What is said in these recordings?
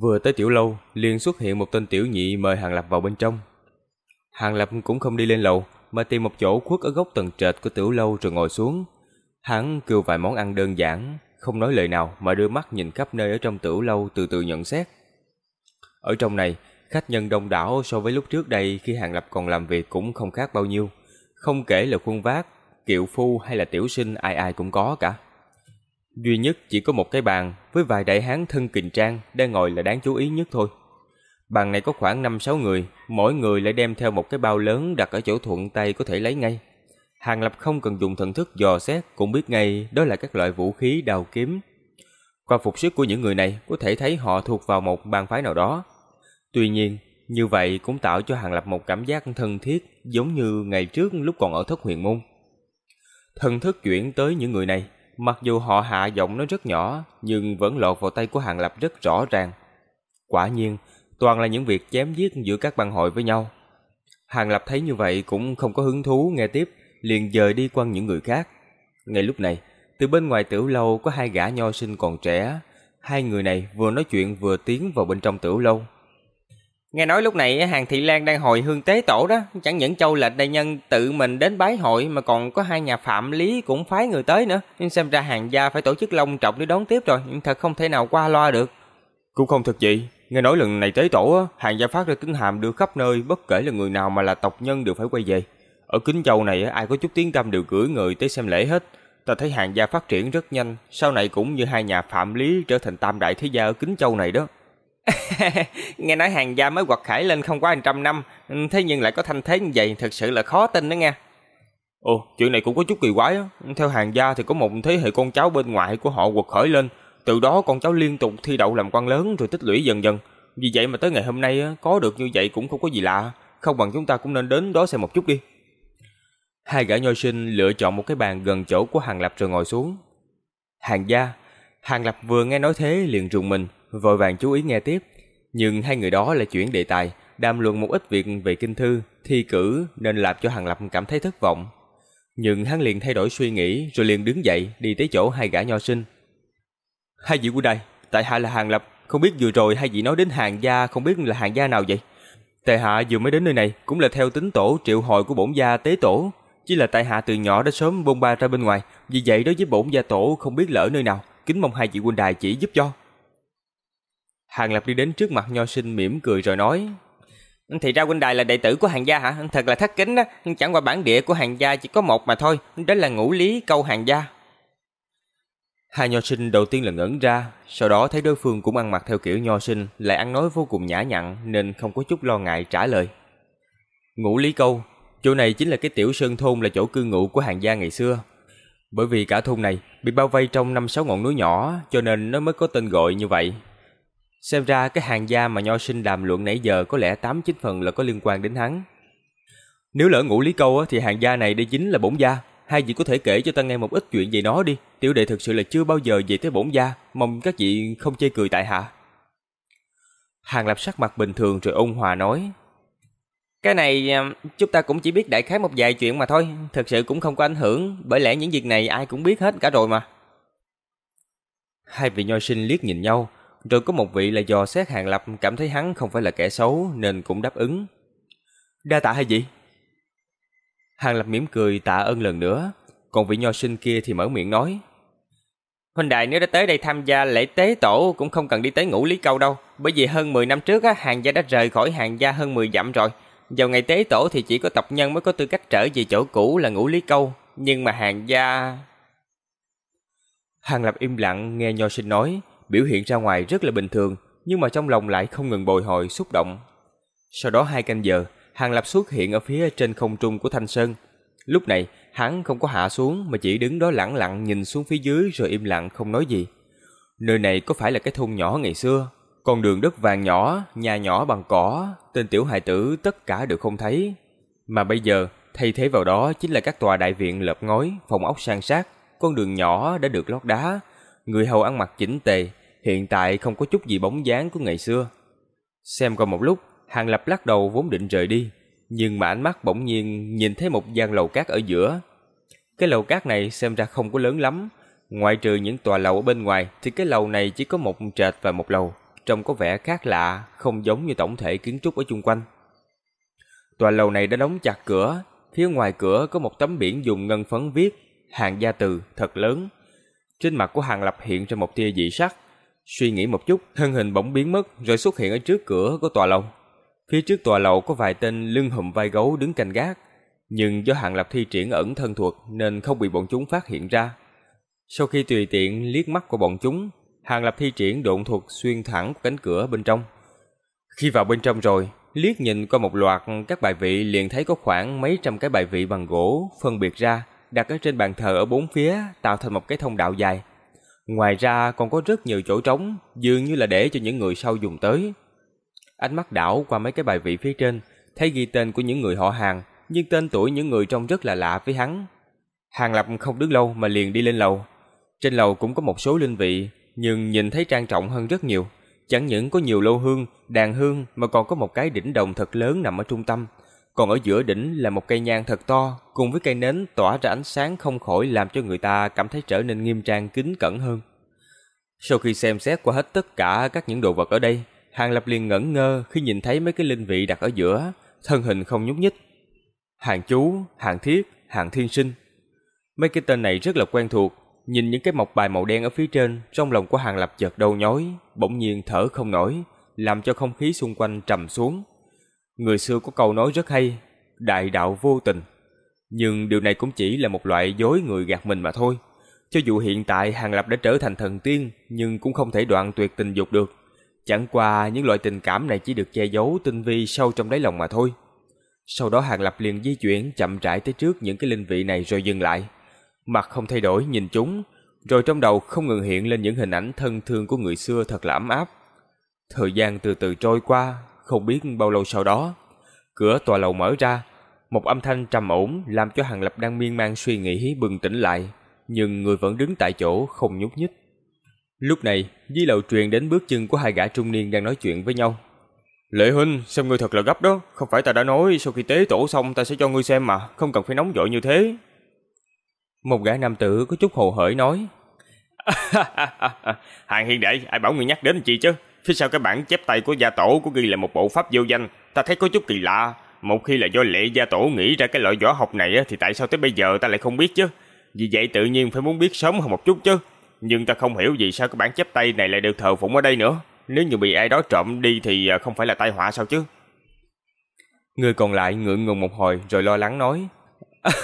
Vừa tới tiểu lâu, liền xuất hiện một tên tiểu nhị mời Hàng Lập vào bên trong. Hàng Lập cũng không đi lên lầu, mà tìm một chỗ khuất ở góc tầng trệt của tiểu lâu rồi ngồi xuống. Hắn kêu vài món ăn đơn giản, không nói lời nào mà đưa mắt nhìn khắp nơi ở trong tiểu lâu từ từ nhận xét. Ở trong này, khách nhân đông đảo so với lúc trước đây khi Hàng Lập còn làm việc cũng không khác bao nhiêu. Không kể là khuôn vác, kiệu phu hay là tiểu sinh ai ai cũng có cả. Duy nhất chỉ có một cái bàn với vài đại hán thân kình trang đang ngồi là đáng chú ý nhất thôi. Bàn này có khoảng 5-6 người, mỗi người lại đem theo một cái bao lớn đặt ở chỗ thuận tay có thể lấy ngay. Hàng Lập không cần dùng thần thức dò xét cũng biết ngay đó là các loại vũ khí đào kiếm. Qua phục sức của những người này có thể thấy họ thuộc vào một bang phái nào đó. Tuy nhiên, như vậy cũng tạo cho Hàng Lập một cảm giác thân thiết giống như ngày trước lúc còn ở thất huyền môn. Thần thức chuyển tới những người này, mặc dù họ hạ giọng nó rất nhỏ nhưng vẫn lọt vào tay của Hàng Lập rất rõ ràng. Quả nhiên, toàn là những việc chém giết giữa các bang hội với nhau. Hàng Lập thấy như vậy cũng không có hứng thú nghe tiếp, liền dời đi quan những người khác. Ngay lúc này, từ bên ngoài tiểu lâu có hai gã nho sinh còn trẻ. Hai người này vừa nói chuyện vừa tiến vào bên trong tiểu lâu. Nghe nói lúc này hàng thị lan đang hồi hương tế tổ đó, chẳng những châu lệch đại nhân tự mình đến bái hội mà còn có hai nhà phạm lý cũng phái người tới nữa. Nhưng xem ra hàng gia phải tổ chức long trọng để đón tiếp rồi, nhưng thật không thể nào qua loa được. Cũng không thật vậy, nghe nói lần này tế tổ hàng gia phát ra tín hàm đưa khắp nơi, bất kể là người nào mà là tộc nhân đều phải quay về. Ở Kính Châu này ai có chút tiếng tăm đều gửi người tới xem lễ hết. Ta thấy hàng gia phát triển rất nhanh, sau này cũng như hai nhà phạm lý trở thành tam đại thế gia ở Kính Châu này đó. nghe nói hàng gia mới quật khải lên không quá trăm năm, thế nhưng lại có thanh thế như vậy, thật sự là khó tin đó nghe. Ồ, chuyện này cũng có chút kỳ quái á. Theo hàng gia thì có một thế hệ con cháu bên ngoài của họ quật khởi lên, từ đó con cháu liên tục thi đậu làm quan lớn rồi tích lũy dần dần. Vì vậy mà tới ngày hôm nay có được như vậy cũng không có gì lạ, không bằng chúng ta cũng nên đến đó xem một chút đi. Hai gã nho sinh lựa chọn một cái bàn gần chỗ của Hàng Lập rồi ngồi xuống. Hàng gia, Hàng Lập vừa nghe nói thế liền rùng mình, vội vàng chú ý nghe tiếp. Nhưng hai người đó lại chuyển đề tài, đàm luận một ít việc về kinh thư, thi cử nên làm cho Hàng Lập cảm thấy thất vọng. Nhưng hắn liền thay đổi suy nghĩ rồi liền đứng dậy đi tới chỗ hai gã nho sinh. Hai vị của đây, tại hạ là Hàng Lập, không biết vừa rồi hai vị nói đến hàng gia không biết là hàng gia nào vậy? Tại hạ vừa mới đến nơi này cũng là theo tính tổ triệu hồi của bổn gia tế tổ, chỉ là tại hạ từ nhỏ đã sớm bôn ba ra bên ngoài, vì vậy đối với bổn gia tổ không biết lỡ nơi nào, kính mong hai vị huynh đài chỉ giúp cho. Hàng Lập đi đến trước mặt Nho Sinh mỉm cười rồi nói: "Thì ra huynh đài là đệ tử của hàng gia hả? Thật là thất kính đó, chẳng qua bản địa của hàng gia chỉ có một mà thôi, đó là Ngũ Lý câu hàng gia." Hai nho sinh đầu tiên là ngẩn ra, sau đó thấy đối phương cũng ăn mặc theo kiểu nho sinh, lại ăn nói vô cùng nhã nhặn nên không có chút lo ngại trả lời. Ngũ Lý Câu, chỗ này chính là cái tiểu sơn thôn là chỗ cư ngụ của hàng gia ngày xưa. Bởi vì cả thôn này bị bao vây trong năm sáu ngọn núi nhỏ cho nên nó mới có tên gọi như vậy. Xem ra cái hàng gia mà nho sinh đàm luận nãy giờ có lẽ tám chín phần là có liên quan đến hắn. Nếu lỡ ngũ lý câu thì hàng gia này đây chính là bổn gia. Hai vị có thể kể cho ta nghe một ít chuyện về nó đi. Tiểu đệ thực sự là chưa bao giờ về tới bổn gia. Mong các vị không chê cười tại hạ. Hàng lập sắc mặt bình thường rồi ôn hòa nói. Cái này à, chúng ta cũng chỉ biết đại khái một vài chuyện mà thôi. Thực sự cũng không có ảnh hưởng. Bởi lẽ những việc này ai cũng biết hết cả rồi mà. Hai vị nho sinh liếc nhìn nhau. Rồi có một vị là dò xét hàng lập cảm thấy hắn không phải là kẻ xấu nên cũng đáp ứng. Đa tạ hai vị. Hàng Lập mỉm cười tạ ơn lần nữa, còn vị nho sinh kia thì mở miệng nói. Huynh đại nếu đã tới đây tham gia lễ tế tổ cũng không cần đi tới ngũ lý câu đâu, bởi vì hơn 10 năm trước á, hàng gia đã rời khỏi hàng gia hơn 10 dặm rồi. Vào ngày tế tổ thì chỉ có tộc nhân mới có tư cách trở về chỗ cũ là ngũ lý câu, nhưng mà hàng gia... Hàng Lập im lặng nghe nho sinh nói, biểu hiện ra ngoài rất là bình thường, nhưng mà trong lòng lại không ngừng bồi hồi xúc động. Sau đó hai canh giờ, Hàng Lập xuất hiện ở phía trên không trung của Thanh Sơn. Lúc này, hắn không có hạ xuống mà chỉ đứng đó lặng lặng nhìn xuống phía dưới rồi im lặng không nói gì. Nơi này có phải là cái thôn nhỏ ngày xưa? Con đường đất vàng nhỏ, nhà nhỏ bằng cỏ, tên tiểu hài tử tất cả đều không thấy. Mà bây giờ, thay thế vào đó chính là các tòa đại viện lợp ngói, phòng ốc sang sát, con đường nhỏ đã được lót đá, người hầu ăn mặc chỉnh tề, hiện tại không có chút gì bóng dáng của ngày xưa. Xem qua một lúc, Hàng Lập lắc đầu vốn định rời đi, nhưng mà ánh mắt bỗng nhiên nhìn thấy một gian lầu cát ở giữa. Cái lầu cát này xem ra không có lớn lắm, ngoại trừ những tòa lầu ở bên ngoài thì cái lầu này chỉ có một trệt và một lầu, trông có vẻ khác lạ, không giống như tổng thể kiến trúc ở chung quanh. Tòa lầu này đã đóng chặt cửa, phía ngoài cửa có một tấm biển dùng ngân phấn viết hàng gia từ thật lớn. Trên mặt của Hàng Lập hiện ra một tia dị sắc. Suy nghĩ một chút, thân hình bỗng biến mất rồi xuất hiện ở trước cửa của tòa lầu. Phía trước tòa lầu có vài tên lưng hùm vai gấu đứng canh gác, nhưng do Hàng Lập thi triển ẩn thân thuật nên không bị bọn chúng phát hiện ra. Sau khi tùy tiện liếc mắt của bọn chúng, Hàng Lập thi triển độn thuật xuyên thẳng cánh cửa bên trong. Khi vào bên trong rồi, liếc nhìn qua một loạt các bài vị liền thấy có khoảng mấy trăm cái bài vị bằng gỗ phân biệt ra, đặt ở trên bàn thờ ở bốn phía tạo thành một cái thông đạo dài. Ngoài ra còn có rất nhiều chỗ trống, dường như là để cho những người sau dùng tới. Ánh mắt đảo qua mấy cái bài vị phía trên, thấy ghi tên của những người họ hàng, nhưng tên tuổi những người trông rất là lạ với hắn. Hàng Lập không đứng lâu mà liền đi lên lầu. Trên lầu cũng có một số linh vị, nhưng nhìn thấy trang trọng hơn rất nhiều. Chẳng những có nhiều lô hương, đàn hương mà còn có một cái đỉnh đồng thật lớn nằm ở trung tâm. Còn ở giữa đỉnh là một cây nhang thật to, cùng với cây nến tỏa ra ánh sáng không khỏi làm cho người ta cảm thấy trở nên nghiêm trang kính cẩn hơn. Sau khi xem xét qua hết tất cả các những đồ vật ở đây, Hàng Lập liền ngẩn ngơ khi nhìn thấy mấy cái linh vị đặt ở giữa, thân hình không nhúc nhích. Hàng chú, hàng thiết, hàng thiên sinh. Mấy cái tên này rất là quen thuộc, nhìn những cái mộc bài màu đen ở phía trên, trong lòng của Hàng Lập chợt đầu nhói, bỗng nhiên thở không nổi, làm cho không khí xung quanh trầm xuống. Người xưa có câu nói rất hay, đại đạo vô tình. Nhưng điều này cũng chỉ là một loại dối người gạt mình mà thôi. Cho dù hiện tại Hàng Lập đã trở thành thần tiên, nhưng cũng không thể đoạn tuyệt tình dục được. Chẳng qua những loại tình cảm này chỉ được che giấu tinh vi sâu trong đáy lòng mà thôi. Sau đó Hàng Lập liền di chuyển chậm rãi tới trước những cái linh vị này rồi dừng lại. Mặt không thay đổi nhìn chúng, rồi trong đầu không ngừng hiện lên những hình ảnh thân thương của người xưa thật là ấm áp. Thời gian từ từ trôi qua, không biết bao lâu sau đó, cửa tòa lầu mở ra, một âm thanh trầm ổn làm cho Hàng Lập đang miên man suy nghĩ bừng tỉnh lại, nhưng người vẫn đứng tại chỗ không nhúc nhích. Lúc này, di lầu truyền đến bước chân của hai gã trung niên đang nói chuyện với nhau. Lệ huynh, xem ngươi thật là gấp đó, không phải ta đã nói sau khi tế tổ xong ta sẽ cho ngươi xem mà, không cần phải nóng vội như thế. Một gã nam tử có chút hồ hởi nói. Hàng hiền đệ, ai bảo ngươi nhắc đến chi chứ? Phía sau cái bản chép tay của gia tổ có ghi là một bộ pháp vô danh, ta thấy có chút kỳ lạ. Một khi là do lệ gia tổ nghĩ ra cái loại võ học này thì tại sao tới bây giờ ta lại không biết chứ? Vì vậy tự nhiên phải muốn biết sớm hơn một chút chứ. Nhưng ta không hiểu vì sao cái bản chép tay này lại được thờ phụng ở đây nữa. Nếu như bị ai đó trộm đi thì à, không phải là tai họa sao chứ? Người còn lại ngượng ngùng một hồi rồi lo lắng nói.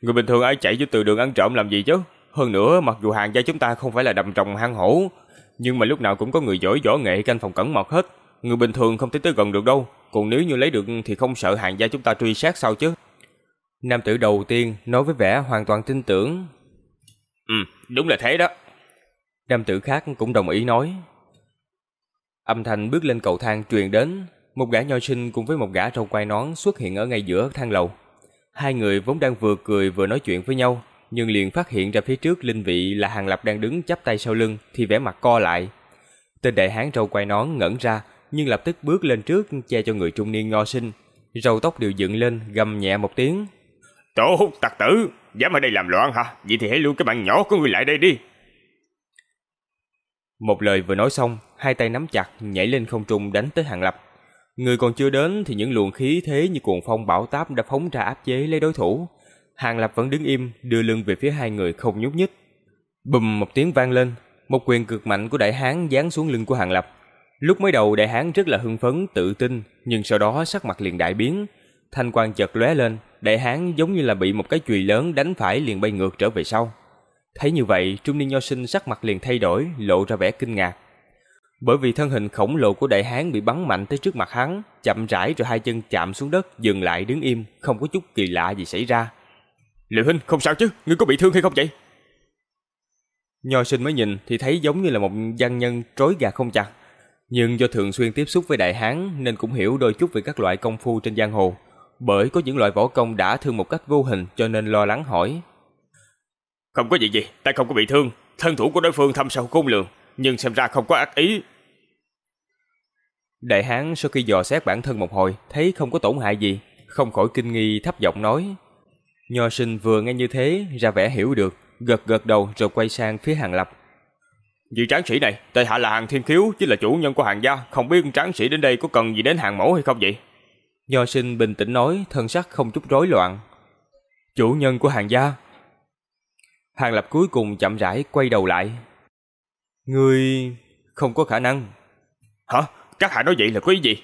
Người bình thường ai chạy vô từ đường ăn trộm làm gì chứ? Hơn nữa, mặc dù hàng gia chúng ta không phải là đầm trồng hang hổ, nhưng mà lúc nào cũng có người giỏi võ nghệ canh phòng cẩn mật hết. Người bình thường không thể tới gần được đâu. Còn nếu như lấy được thì không sợ hàng gia chúng ta truy sát sao chứ? Nam tử đầu tiên nói với vẻ hoàn toàn tin tưởng. Ừ, đúng là thế đó. Nam tử khác cũng đồng ý nói. Âm thanh bước lên cầu thang truyền đến, một gã nho sinh cùng với một gã râu quai nón xuất hiện ở ngay giữa thang lầu. Hai người vốn đang vừa cười vừa nói chuyện với nhau, nhưng liền phát hiện ra phía trước linh vị là Hàng Lập đang đứng chắp tay sau lưng thì vẻ mặt co lại. Tên đại hán râu quai nón ngẩn ra, nhưng lập tức bước lên trước che cho người trung niên nho sinh. Râu tóc đều dựng lên, gầm nhẹ một tiếng. Tổ hút tặc tử, dám ở đây làm loạn hả? Vậy thì hãy lưu cái bạn nhỏ của người lại đây đi. Một lời vừa nói xong, hai tay nắm chặt, nhảy lên không trung đánh tới Hàng Lập. Người còn chưa đến thì những luồng khí thế như cuồng phong bão táp đã phóng ra áp chế lấy đối thủ. Hàng Lập vẫn đứng im, đưa lưng về phía hai người không nhúc nhích. Bùm một tiếng vang lên, một quyền cực mạnh của đại hán giáng xuống lưng của Hàng Lập. Lúc mới đầu đại hán rất là hưng phấn, tự tin, nhưng sau đó sắc mặt liền đại biến. Thanh quang chợt lóe lên, đại hán giống như là bị một cái chùy lớn đánh phải liền bay ngược trở về sau. Thấy như vậy, trung niên nho sinh sắc mặt liền thay đổi, lộ ra vẻ kinh ngạc. Bởi vì thân hình khổng lồ của đại hán bị bắn mạnh tới trước mặt hắn, chậm rãi rồi hai chân chạm xuống đất, dừng lại đứng im, không có chút kỳ lạ gì xảy ra. Liệu huynh, không sao chứ, ngươi có bị thương hay không vậy? Nho sinh mới nhìn thì thấy giống như là một văn nhân trối gà không chặt. Nhưng do thường xuyên tiếp xúc với đại hán nên cũng hiểu đôi chút về các loại công phu trên giang hồ. Bởi có những loại võ công đã thương một cách vô hình cho nên lo lắng hỏi. Không có gì gì, ta không có bị thương. Thân thủ của đối phương thâm sâu khôn lường, nhưng xem ra không có ác ý. Đại hán sau khi dò xét bản thân một hồi, thấy không có tổn hại gì, không khỏi kinh nghi thấp giọng nói. Nho sinh vừa nghe như thế, ra vẻ hiểu được, gật gật đầu rồi quay sang phía hàng lập. Vị tráng sĩ này, tại hạ là hàng thiên khiếu, chứ là chủ nhân của hàng gia, không biết tráng sĩ đến đây có cần gì đến hàng mẫu hay không vậy? Nho sinh bình tĩnh nói, thân sắc không chút rối loạn. Chủ nhân của hàng gia. Hàng lập cuối cùng chậm rãi quay đầu lại. Ngươi không có khả năng. Hả? Các hạ nói vậy là có ý gì?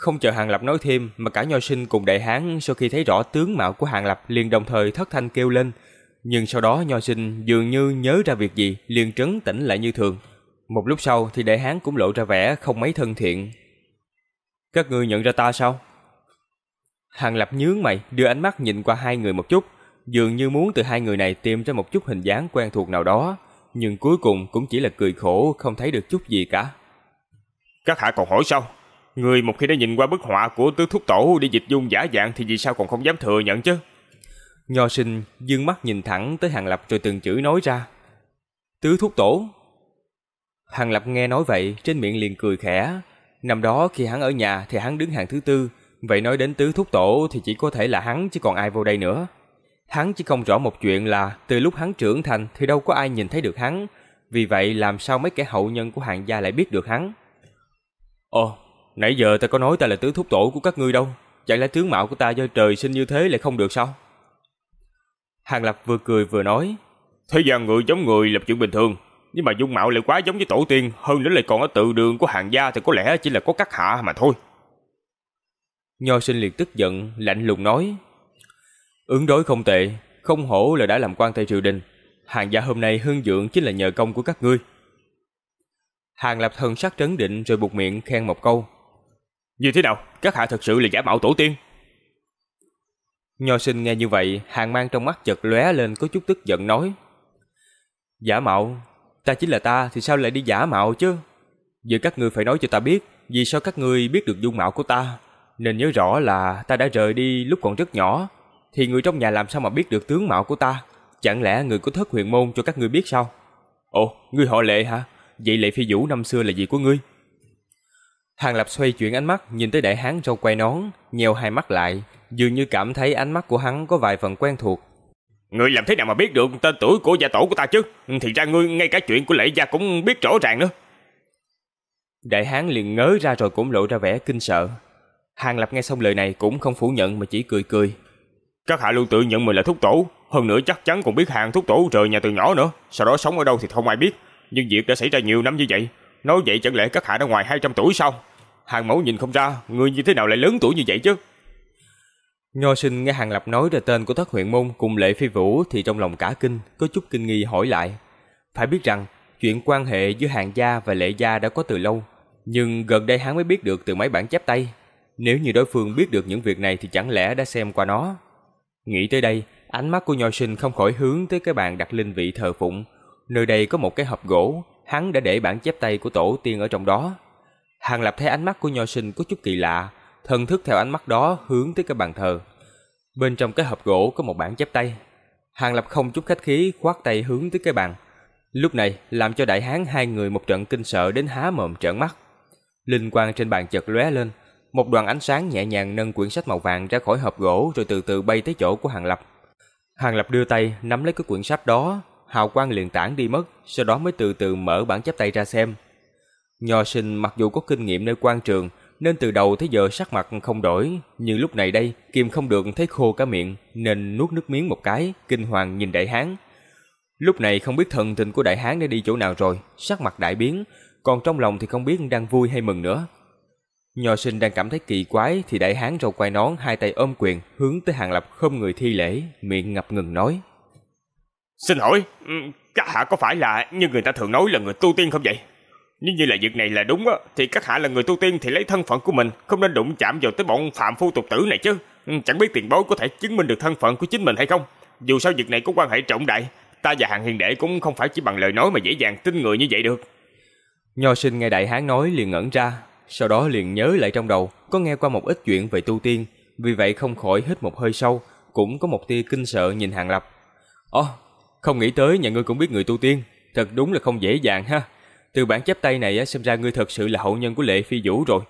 Không chờ Hàng Lập nói thêm, mà cả nho sinh cùng đại hán sau khi thấy rõ tướng mạo của Hàng Lập liền đồng thời thất thanh kêu lên. Nhưng sau đó nho sinh dường như nhớ ra việc gì, liền trấn tĩnh lại như thường. Một lúc sau thì đại hán cũng lộ ra vẻ không mấy thân thiện. Các ngươi nhận ra ta sao? Hàng Lập nhướng mày, đưa ánh mắt nhìn qua hai người một chút. Dường như muốn từ hai người này tìm ra một chút hình dáng quen thuộc nào đó. Nhưng cuối cùng cũng chỉ là cười khổ, không thấy được chút gì cả. Các hạ còn hỏi sao? Người một khi đã nhìn qua bức họa của tứ thúc tổ để dịch dung giả dạng thì vì sao còn không dám thừa nhận chứ? Nho sinh dương mắt nhìn thẳng tới Hàng Lập rồi từng chữ nói ra. Tứ thúc tổ. Hàng Lập nghe nói vậy trên miệng liền cười khẽ. Năm đó khi hắn ở nhà thì hắn đứng hàng thứ tư. Vậy nói đến tứ thúc tổ thì chỉ có thể là hắn chứ còn ai vô đây nữa. Hắn chỉ không rõ một chuyện là từ lúc hắn trưởng thành thì đâu có ai nhìn thấy được hắn. Vì vậy làm sao mấy kẻ hậu nhân của hàng gia lại biết được hắn? Ồ, nãy giờ ta có nói ta là tứ thúc tổ của các ngươi đâu. Chẳng lẽ tướng mạo của ta do trời sinh như thế lại không được sao? Hàng Lập vừa cười vừa nói. Thế gian người giống người là chuyện bình thường. Nhưng mà dung mạo lại quá giống với tổ tiên. Hơn nữa lại còn ở tự đường của hàng gia thì có lẽ chỉ là có các hạ mà thôi. Nho sinh liền tức giận, lạnh lùng nói. Ứng đối không tệ, không hổ là đã làm quan tại triều đình. Hàng gia hôm nay hương dưỡng chính là nhờ công của các ngươi. Hàng lập thần sắc trấn định rồi buộc miệng khen một câu. Như thế nào? Các hạ thật sự là giả mạo tổ tiên? Nho sinh nghe như vậy, hàng mang trong mắt chợt lóe lên có chút tức giận nói. Giả mạo? Ta chính là ta thì sao lại đi giả mạo chứ? Giờ các ngươi phải nói cho ta biết, vì sao các ngươi biết được dung mạo của ta? Nên nhớ rõ là ta đã rời đi lúc còn rất nhỏ, thì người trong nhà làm sao mà biết được tướng mạo của ta? Chẳng lẽ người có thất huyền môn cho các ngươi biết sao? Ồ, ngươi họ lệ hả? Vậy lệ phi vũ năm xưa là gì của ngươi? Hàng Lập xoay chuyển ánh mắt nhìn tới đại hán râu quay nón, nheo hai mắt lại, dường như cảm thấy ánh mắt của hắn có vài phần quen thuộc. Ngươi làm thế nào mà biết được tên tuổi của gia tổ của ta chứ? Thì ra ngươi ngay cả chuyện của lễ gia cũng biết rõ ràng nữa. Đại hán liền ngớ ra rồi cũng lộ ra vẻ kinh sợ. Hàng Lập nghe xong lời này cũng không phủ nhận mà chỉ cười cười. Các hạ luôn tự nhận mình là thúc tổ, hơn nữa chắc chắn còn biết hàng thúc tổ rời nhà từ nhỏ nữa, sau đó sống ở đâu thì không ai biết. Nhưng việc đã xảy ra nhiều năm như vậy, nói vậy chẳng lẽ các hạ đã ngoài 200 tuổi sao? Hàng mẫu nhìn không ra, người như thế nào lại lớn tuổi như vậy chứ? Nho sinh nghe Hàng Lập nói ra tên của thất huyện môn cùng lệ phi vũ thì trong lòng cả kinh, có chút kinh nghi hỏi lại. Phải biết rằng, chuyện quan hệ giữa hàng gia và lệ gia đã có từ lâu, nhưng gần đây hắn mới biết được từ mấy bản chép tay. Nếu như đối phương biết được những việc này thì chẳng lẽ đã xem qua nó. Nghĩ tới đây, ánh mắt của nho sinh không khỏi hướng tới cái bàn đặt linh vị thờ phụng. Nơi đây có một cái hộp gỗ, hắn đã để bản chép tay của tổ tiên ở trong đó. Hàng Lập thấy ánh mắt của nho sinh có chút kỳ lạ, thần thức theo ánh mắt đó hướng tới cái bàn thờ. Bên trong cái hộp gỗ có một bản chép tay. Hàng Lập không chút khách khí khoát tay hướng tới cái bàn. Lúc này làm cho đại hán hai người một trận kinh sợ đến há mồm trợn mắt. Linh quang trên bàn chợt lóe lên, một đoàn ánh sáng nhẹ nhàng nâng quyển sách màu vàng ra khỏi hộp gỗ rồi từ từ bay tới chỗ của Hàng Lập. Hàng Lập đưa tay nắm lấy cái quyển sách đó, hào quang liền tản đi mất, sau đó mới từ từ mở bản chép tay ra xem. Nho sinh mặc dù có kinh nghiệm nơi quan trường, nên từ đầu tới giờ sắc mặt không đổi, nhưng lúc này đây, Kim không được thấy khô cả miệng, nên nuốt nước miếng một cái, kinh hoàng nhìn đại hán. Lúc này không biết thần tình của đại hán đã đi chỗ nào rồi, sắc mặt đại biến, còn trong lòng thì không biết đang vui hay mừng nữa. Nho sinh đang cảm thấy kỳ quái thì đại hán râu quai nón hai tay ôm quyền hướng tới hàng lập không người thi lễ, miệng ngập ngừng nói. Xin hỏi, ừ, các hạ có phải là như người ta thường nói là người tu tiên không vậy? Nếu như là việc này là đúng á, thì các hạ là người tu tiên thì lấy thân phận của mình, không nên đụng chạm vào tới bọn phạm phu tục tử này chứ. Ừ, chẳng biết tiền bối có thể chứng minh được thân phận của chính mình hay không. Dù sao việc này có quan hệ trọng đại, ta và hàng hiền đệ cũng không phải chỉ bằng lời nói mà dễ dàng tin người như vậy được. Nho sinh nghe đại hán nói liền ngẩn ra, sau đó liền nhớ lại trong đầu, có nghe qua một ít chuyện về tu tiên, vì vậy không khỏi hít một hơi sâu, cũng có một tia kinh sợ nhìn Hàng Lập. Ồ, không nghĩ tới nhà ngươi cũng biết người tu tiên, thật đúng là không dễ dàng ha. Từ bản chép tay này xem ra ngươi thật sự là hậu nhân của Lệ Phi Vũ rồi.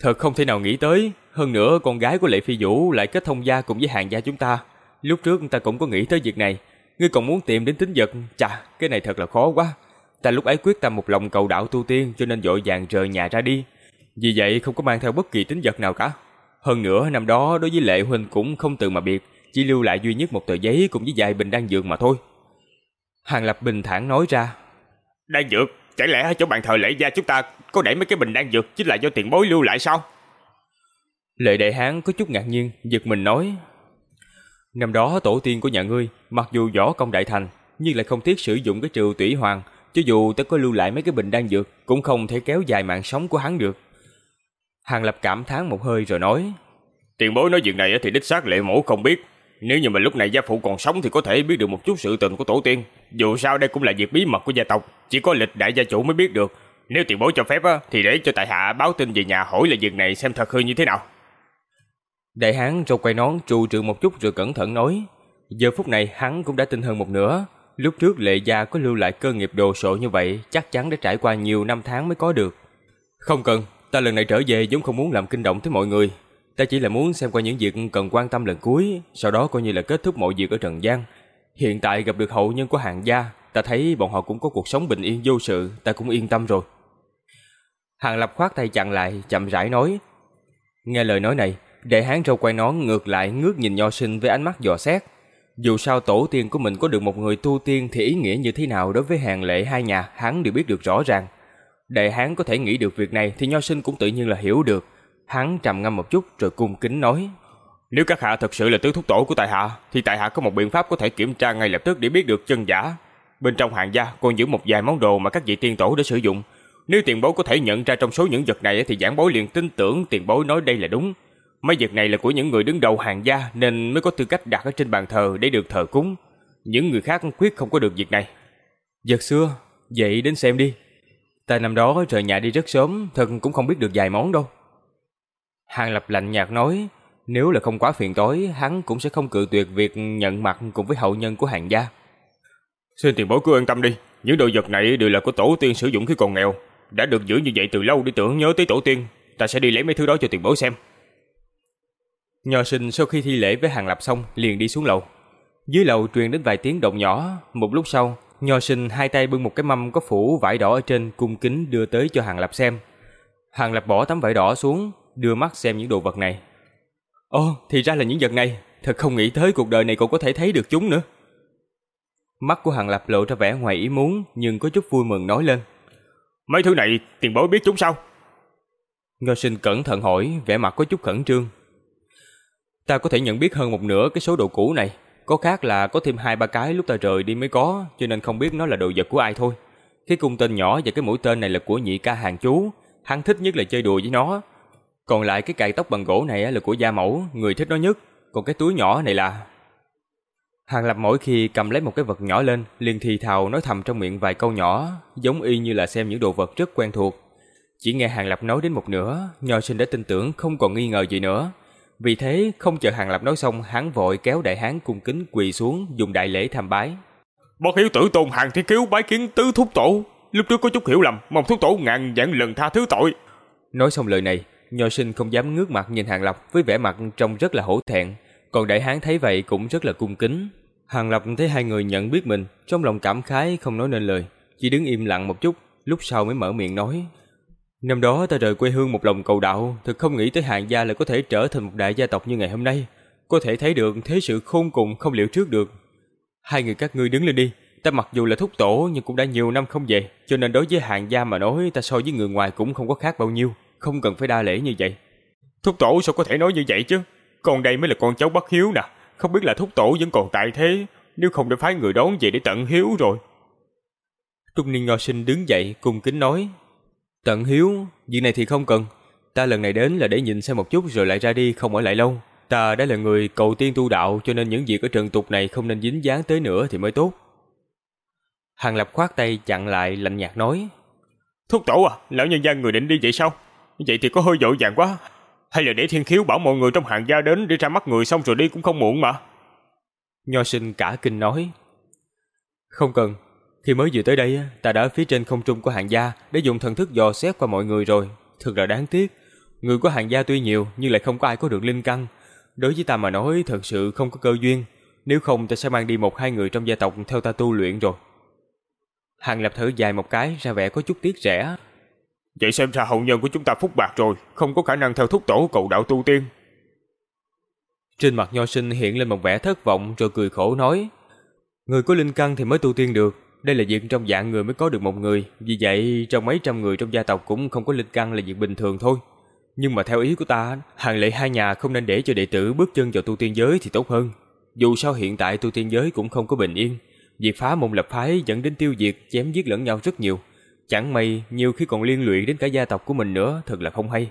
Thật không thể nào nghĩ tới, hơn nữa con gái của Lệ Phi Vũ lại kết thông gia cùng với hàng gia chúng ta. Lúc trước ta cũng có nghĩ tới việc này, ngươi còn muốn tìm đến tính vật, chà, cái này thật là khó quá. Ta lúc ấy quyết tâm một lòng cầu đạo tu tiên cho nên vội vàng rời nhà ra đi. Vì vậy không có mang theo bất kỳ tính vật nào cả. Hơn nữa năm đó đối với Lệ Huynh cũng không từ mà biệt, chỉ lưu lại duy nhất một tờ giấy cùng với vài bình đan dược mà thôi. Hàng Lập bình thản nói ra. Đan dược? Chẳng lẽ chỗ bàn thờ lễ gia chúng ta có để mấy cái bình đan dược chính là do tiền bối lưu lại sao? Lệ đại hán có chút ngạc nhiên, giật mình nói. Năm đó tổ tiên của nhà ngươi, mặc dù võ công đại thành, nhưng lại không tiếc sử dụng cái trừ tủy hoàng, cho dù ta có lưu lại mấy cái bình đan dược, cũng không thể kéo dài mạng sống của hắn được. Hàng Lập cảm thán một hơi rồi nói. Tiền bối nói chuyện này thì đích xác lệ mổ không biết. Nếu như mà lúc này gia phụ còn sống thì có thể biết được một chút sự tình của tổ tiên. Dù sao đây cũng là việc bí mật của gia tộc, chỉ có lịch đại gia chủ mới biết được. Nếu tiền bối cho phép á, thì để cho tại hạ báo tin về nhà hỏi là việc này xem thật hư như thế nào. Đại hán râu quay nón trù trừ một chút rồi cẩn thận nói. Giờ phút này hắn cũng đã tin hơn một nửa. Lúc trước lệ gia có lưu lại cơ nghiệp đồ sộ như vậy chắc chắn đã trải qua nhiều năm tháng mới có được. Không cần, ta lần này trở về vốn không muốn làm kinh động tới mọi người. Ta chỉ là muốn xem qua những việc cần quan tâm lần cuối, sau đó coi như là kết thúc mọi việc ở Trần gian. Hiện tại gặp được hậu nhân của hàng gia, ta thấy bọn họ cũng có cuộc sống bình yên vô sự, ta cũng yên tâm rồi. Hàng Lập khoát tay chặn lại, chậm rãi nói. Nghe lời nói này, Đệ hán râu quay nón ngược lại ngước nhìn nho sinh với ánh mắt dò xét. Dù sao tổ tiên của mình có được một người tu tiên thì ý nghĩa như thế nào đối với hàng lệ hai nhà hắn đều biết được rõ ràng. Đệ hán có thể nghĩ được việc này thì nho sinh cũng tự nhiên là hiểu được. Hắn trầm ngâm một chút rồi cung kính nói. Nếu các hạ thật sự là tứ thúc tổ của tại hạ thì tại hạ có một biện pháp có thể kiểm tra ngay lập tức để biết được chân giả. Bên trong hàng gia còn giữ một vài món đồ mà các vị tiên tổ đã sử dụng. Nếu tiền bối có thể nhận ra trong số những vật này thì giảng bối liền tin tưởng tiền bối nói đây là đúng. Mấy vật này là của những người đứng đầu hàng gia nên mới có tư cách đặt ở trên bàn thờ để được thờ cúng. Những người khác quyết không có được việc này. Vật xưa, vậy đến xem đi. Ta năm đó rời nhà đi rất sớm, thật cũng không biết được vài món đâu. Hàng Lập lạnh nhạt nói, nếu là không quá phiền toái, hắn cũng sẽ không cự tuyệt việc nhận mặt cùng với hậu nhân của hàng gia. Xin tiền bối cứ yên tâm đi, những đồ vật này đều là của tổ tiên sử dụng khi còn nghèo. Đã được giữ như vậy từ lâu để tưởng nhớ tới tổ tiên. Ta sẽ đi lấy mấy thứ đó cho tiền bối xem. Nho sinh sau khi thi lễ với hàng lập xong liền đi xuống lầu. Dưới lầu truyền đến vài tiếng động nhỏ, một lúc sau, Nho sinh hai tay bưng một cái mâm có phủ vải đỏ ở trên cung kính đưa tới cho hàng lập xem. Hàng lập bỏ tấm vải đỏ xuống, đưa mắt xem những đồ vật này. Ồ, thì ra là những vật này, thật không nghĩ tới cuộc đời này cũng có thể thấy được chúng nữa. Mắt của hàng lập lộ ra vẻ ngoài ý muốn, nhưng có chút vui mừng nói lên. Mấy thứ này tiền bối biết chúng sao? Ngô sinh cẩn thận hỏi, vẻ mặt có chút khẩn trương. Ta có thể nhận biết hơn một nửa cái số đồ cũ này. Có khác là có thêm hai ba cái lúc ta rời đi mới có, cho nên không biết nó là đồ vật của ai thôi. Cái cung tên nhỏ và cái mũi tên này là của nhị ca hàng chú. Hắn thích nhất là chơi đùa với nó. Còn lại cái cài tóc bằng gỗ này là của gia mẫu, người thích nó nhất. Còn cái túi nhỏ này là... Hàng Lập mỗi khi cầm lấy một cái vật nhỏ lên, liền thì thào nói thầm trong miệng vài câu nhỏ, giống y như là xem những đồ vật rất quen thuộc. Chỉ nghe Hàng Lập nói đến một nửa, Nho Sinh đã tin tưởng không còn nghi ngờ gì nữa. Vì thế, không chờ Hàng Lập nói xong, hắn vội kéo đại hán cung kính quỳ xuống, dùng đại lễ tham bái. Bậc hiếu tử tôn hàng thiên kiếu bái kiến tứ thúc tổ. Lúc trước có chút hiểu lầm, mong thúc tổ ngàn vạn lần tha thứ tội. Nói xong lời này, nho sinh không dám ngước mặt nhìn Hàng Lập với vẻ mặt trông rất là hổ thẹn. Còn đại hán thấy vậy cũng rất là cung kính. Hàng Lập thấy hai người nhận biết mình, trong lòng cảm khái không nói nên lời, chỉ đứng im lặng một chút, lúc sau mới mở miệng nói. Năm đó ta rời quê hương một lòng cầu đạo, thật không nghĩ tới hàng gia lại có thể trở thành một đại gia tộc như ngày hôm nay. Có thể thấy được thế sự khôn cùng không liệu trước được. Hai người các ngươi đứng lên đi, ta mặc dù là thúc tổ nhưng cũng đã nhiều năm không về, cho nên đối với hàng gia mà nói ta so với người ngoài cũng không có khác bao nhiêu, không cần phải đa lễ như vậy. Thúc tổ sao có thể nói như vậy chứ? Còn đây mới là con cháu bất hiếu nè, không biết là thúc tổ vẫn còn tại thế, nếu không đã phái người đón về để tận hiếu rồi. Trung niên nho sinh đứng dậy cung kính nói, Tận hiếu, việc này thì không cần. Ta lần này đến là để nhìn xem một chút rồi lại ra đi không ở lại lâu. Ta đã là người cầu tiên tu đạo cho nên những việc ở trần tục này không nên dính dáng tới nữa thì mới tốt. Hàng Lập khoát tay chặn lại lạnh nhạt nói. Thúc tổ à, lão nhân gia người định đi vậy sao? Vậy thì có hơi vội vàng quá. Hay là để thiên khiếu bảo mọi người trong hàng gia đến để ra mắt người xong rồi đi cũng không muộn mà. Nho sinh cả kinh nói. Không cần, khi mới vừa tới đây, ta đã ở phía trên không trung của hàng gia để dùng thần thức dò xét qua mọi người rồi. Thật là đáng tiếc. Người của hàng gia tuy nhiều nhưng lại không có ai có được linh căn. Đối với ta mà nói thật sự không có cơ duyên. Nếu không ta sẽ mang đi một hai người trong gia tộc theo ta tu luyện rồi. Hàng Lập thở dài một cái ra vẻ có chút tiếc rẻ. Vậy xem ra hậu nhân của chúng ta phúc bạc rồi, không có khả năng theo thúc tổ cầu đạo tu tiên. Trên mặt nho sinh hiện lên một vẻ thất vọng rồi cười khổ nói. Người có linh căn thì mới tu tiên được, đây là việc trong dạng người mới có được một người, vì vậy trong mấy trăm người trong gia tộc cũng không có linh căn là việc bình thường thôi. Nhưng mà theo ý của ta, hàng lệ hai nhà không nên để cho đệ tử bước chân vào tu tiên giới thì tốt hơn. Dù sao hiện tại tu tiên giới cũng không có bình yên, việc phá môn lập phái dẫn đến tiêu diệt, chém giết lẫn nhau rất nhiều. Chẳng may nhiều khi còn liên lụy đến cả gia tộc của mình nữa, thật là không hay.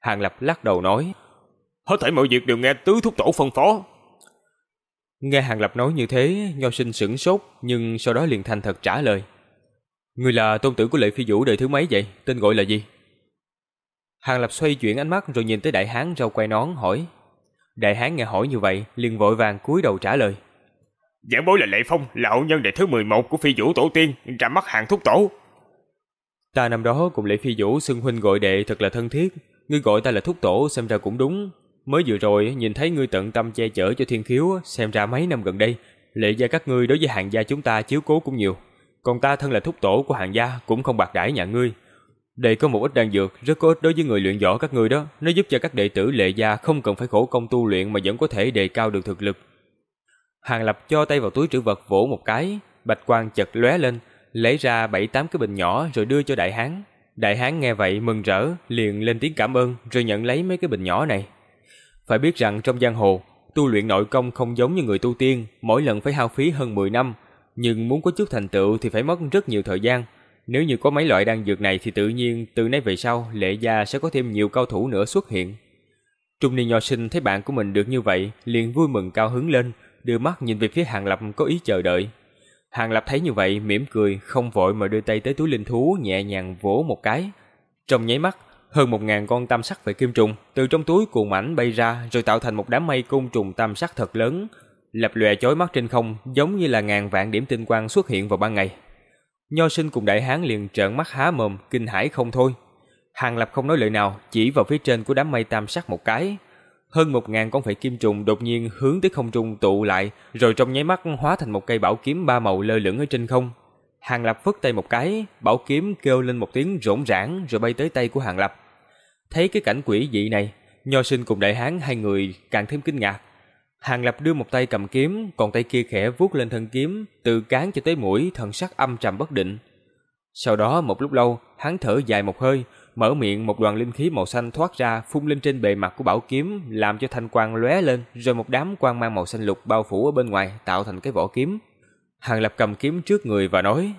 Hàng Lập lắc đầu nói, Hết thảy mọi việc đều nghe tứ thúc tổ phân phó. Nghe Hàng Lập nói như thế, Nho Sinh sửng sốt, nhưng sau đó liền thành thật trả lời. Người là tôn tử của Lệ Phi Vũ đời thứ mấy vậy? Tên gọi là gì? Hàng Lập xoay chuyển ánh mắt rồi nhìn tới đại hán râu quay nón hỏi. Đại hán nghe hỏi như vậy, liền vội vàng cúi đầu trả lời. Giảng bối là Lệ Phong, là hậu nhân đệ thứ 11 của Phi Vũ Tổ Tiên, ra mắt hàng thúc tổ. Ta năm đó cùng Lệ Phi Vũ xưng huynh gọi đệ thật là thân thiết, ngươi gọi ta là thúc tổ xem ra cũng đúng. Mới vừa rồi nhìn thấy ngươi tận tâm che chở cho thiên khiếu, xem ra mấy năm gần đây, lệ gia các ngươi đối với hàng gia chúng ta chiếu cố cũng nhiều. Còn ta thân là thúc tổ của hàng gia cũng không bạc đãi nhà ngươi, đây có một ít đan dược rất có ích đối với người luyện võ các ngươi đó, nó giúp cho các đệ tử lệ gia không cần phải khổ công tu luyện mà vẫn có thể đề cao được thực lực. Hàng Lập cho tay vào túi trữ vật vỗ một cái, bạch quang chật lóe lên, lấy ra bảy tám cái bình nhỏ rồi đưa cho đại hán. Đại hán nghe vậy mừng rỡ, liền lên tiếng cảm ơn rồi nhận lấy mấy cái bình nhỏ này. Phải biết rằng trong giang hồ, tu luyện nội công không giống như người tu tiên, mỗi lần phải hao phí hơn 10 năm, nhưng muốn có chút thành tựu thì phải mất rất nhiều thời gian. Nếu như có mấy loại đan dược này thì tự nhiên từ nay về sau lệ gia sẽ có thêm nhiều cao thủ nữa xuất hiện. Trung niên nho sinh thấy bạn của mình được như vậy, liền vui mừng cao hứng lên, đưa mắt nhìn về phía Hàng Lập có ý chờ đợi. Hàng Lập thấy như vậy, mỉm cười, không vội mà đưa tay tới túi linh thú nhẹ nhàng vỗ một cái. Trong nháy mắt, hơn một ngàn con tam sắc về kim trùng từ trong túi cuồng mảnh bay ra rồi tạo thành một đám mây côn trùng tam sắc thật lớn, lập lòe chói mắt trên không giống như là ngàn vạn điểm tinh quang xuất hiện vào ban ngày. Nho sinh cùng đại hán liền trợn mắt há mồm, kinh hãi không thôi. Hàng Lập không nói lời nào, chỉ vào phía trên của đám mây tam sắc một cái. Hơn một ngàn con phệ kim trùng đột nhiên hướng tới không trung tụ lại, rồi trong nháy mắt hóa thành một cây bảo kiếm ba màu lơ lửng ở trên không. Hàng Lập phất tay một cái, bảo kiếm kêu lên một tiếng rỗn rãng rồi bay tới tay của Hàng Lập. Thấy cái cảnh quỷ dị này, Nho sinh cùng đại hán hai người càng thêm kinh ngạc. Hàng Lập đưa một tay cầm kiếm, còn tay kia khẽ vuốt lên thân kiếm, từ cán cho tới mũi, thần sắc âm trầm bất định. Sau đó một lúc lâu, hắn thở dài một hơi, mở miệng một đoàn linh khí màu xanh thoát ra, phun lên trên bề mặt của bảo kiếm, làm cho thanh quang lóe lên, rồi một đám quang mang màu xanh lục bao phủ ở bên ngoài, tạo thành cái vỏ kiếm. Hàng Lập cầm kiếm trước người và nói: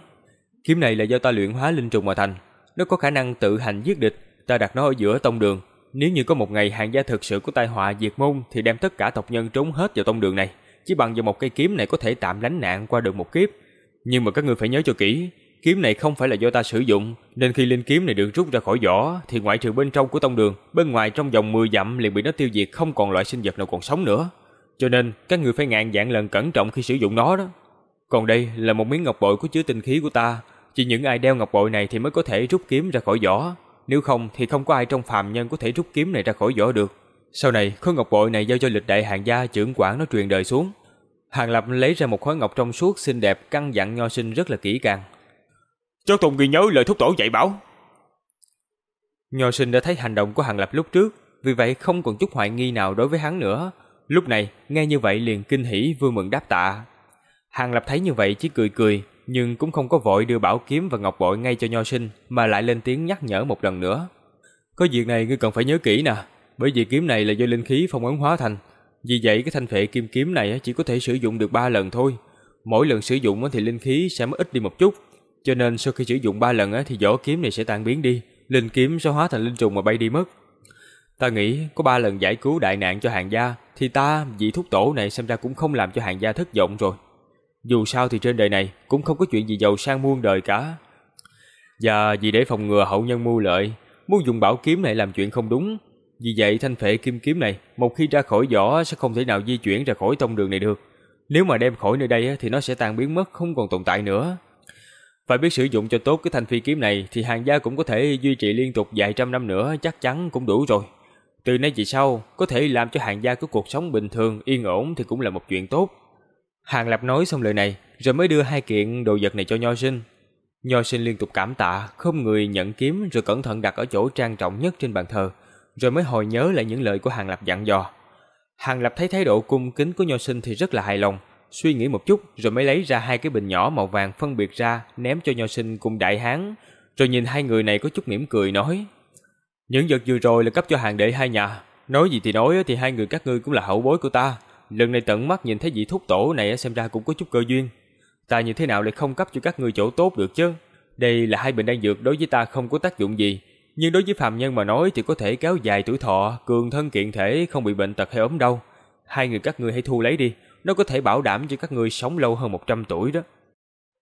"Kiếm này là do ta luyện hóa linh trùng mà thành, nó có khả năng tự hành giết địch, ta đặt nó ở giữa tông đường, nếu như có một ngày hàng gia thực sự có tai họa diệt môn thì đem tất cả tộc nhân trốn hết vào tông đường này, chỉ bằng vào một cây kiếm này có thể tạm lánh nạn qua được một kiếp. Nhưng mà các ngươi phải nhớ cho kỹ, kiếm này không phải là do ta sử dụng, nên khi linh kiếm này được rút ra khỏi vỏ thì ngoại trừ bên trong của tông đường, bên ngoài trong vòng 10 dặm liền bị nó tiêu diệt không còn loại sinh vật nào còn sống nữa. Cho nên các người phải ngàn dạng lần cẩn trọng khi sử dụng nó đó. Còn đây là một miếng ngọc bội có chứa tinh khí của ta, chỉ những ai đeo ngọc bội này thì mới có thể rút kiếm ra khỏi vỏ, nếu không thì không có ai trong phàm nhân có thể rút kiếm này ra khỏi vỏ được. Sau này, khối ngọc bội này giao cho lịch đại hàng gia trưởng quản nó truyền đời xuống. Hàng Lập lấy ra một khối ngọc trong suốt xinh đẹp căn dặn nho sinh rất là kỹ càng. Cho Tùng ghi nhớ lời thúc tổ dạy bảo. Nho sinh đã thấy hành động của Hàng Lập lúc trước, vì vậy không còn chút hoài nghi nào đối với hắn nữa. Lúc này, nghe như vậy liền kinh hỉ vui mừng đáp tạ. Hàng Lập thấy như vậy chỉ cười cười, nhưng cũng không có vội đưa bảo kiếm và ngọc bội ngay cho nho sinh, mà lại lên tiếng nhắc nhở một lần nữa. Có việc này ngươi cần phải nhớ kỹ nè, bởi vì kiếm này là do linh khí phong ấn hóa thành. Vì vậy cái thanh phệ kim kiếm này chỉ có thể sử dụng được ba lần thôi. Mỗi lần sử dụng thì linh khí sẽ mất ít đi một chút, cho nên sau khi sử dụng ba lần á thì vỏ kiếm này sẽ tan biến đi, linh kiếm sẽ hóa thành linh trùng mà bay đi mất. Ta nghĩ có ba lần giải cứu đại nạn cho hàng gia, thì ta, vị thúc tổ này xem ra cũng không làm cho hàng gia thất vọng rồi. Dù sao thì trên đời này cũng không có chuyện gì giàu sang muôn đời cả. Và vì để phòng ngừa hậu nhân mưu lợi, muốn dùng bảo kiếm này làm chuyện không đúng. Vì vậy thanh phệ kim kiếm này, một khi ra khỏi vỏ sẽ không thể nào di chuyển ra khỏi tông đường này được. Nếu mà đem khỏi nơi đây thì nó sẽ tan biến mất không còn tồn tại nữa. Phải biết sử dụng cho tốt cái thanh phi kiếm này thì hàng gia cũng có thể duy trì liên tục vài trăm năm nữa chắc chắn cũng đủ rồi. Từ nay về sau, có thể làm cho hàng gia có cuộc sống bình thường, yên ổn thì cũng là một chuyện tốt. Hàng Lập nói xong lời này, rồi mới đưa hai kiện đồ vật này cho Nho Sinh. Nho Sinh liên tục cảm tạ, không người nhận kiếm rồi cẩn thận đặt ở chỗ trang trọng nhất trên bàn thờ, rồi mới hồi nhớ lại những lời của Hàng Lập dặn dò. Hàng Lập thấy thái độ cung kính của Nho Sinh thì rất là hài lòng, suy nghĩ một chút rồi mới lấy ra hai cái bình nhỏ màu vàng phân biệt ra ném cho Nho Sinh cùng Đại Hán, rồi nhìn hai người này có chút mỉm cười nói: "Những vật vừa rồi là cấp cho hàng đệ hai nhà, nói gì thì nói thì hai người các ngươi cũng là hậu bối của ta, lần này tận mắt nhìn thấy vị thúc tổ này xem ra cũng có chút cơ duyên. Ta như thế nào lại không cấp cho các ngươi chỗ tốt được chứ? Đây là hai bình đan dược đối với ta không có tác dụng gì, nhưng đối với phàm nhân mà nói thì có thể kéo dài tuổi thọ, cường thân kiện thể, không bị bệnh tật hay ốm đau. Hai người các ngươi hãy thu lấy đi, nó có thể bảo đảm cho các ngươi sống lâu hơn 100 tuổi đó.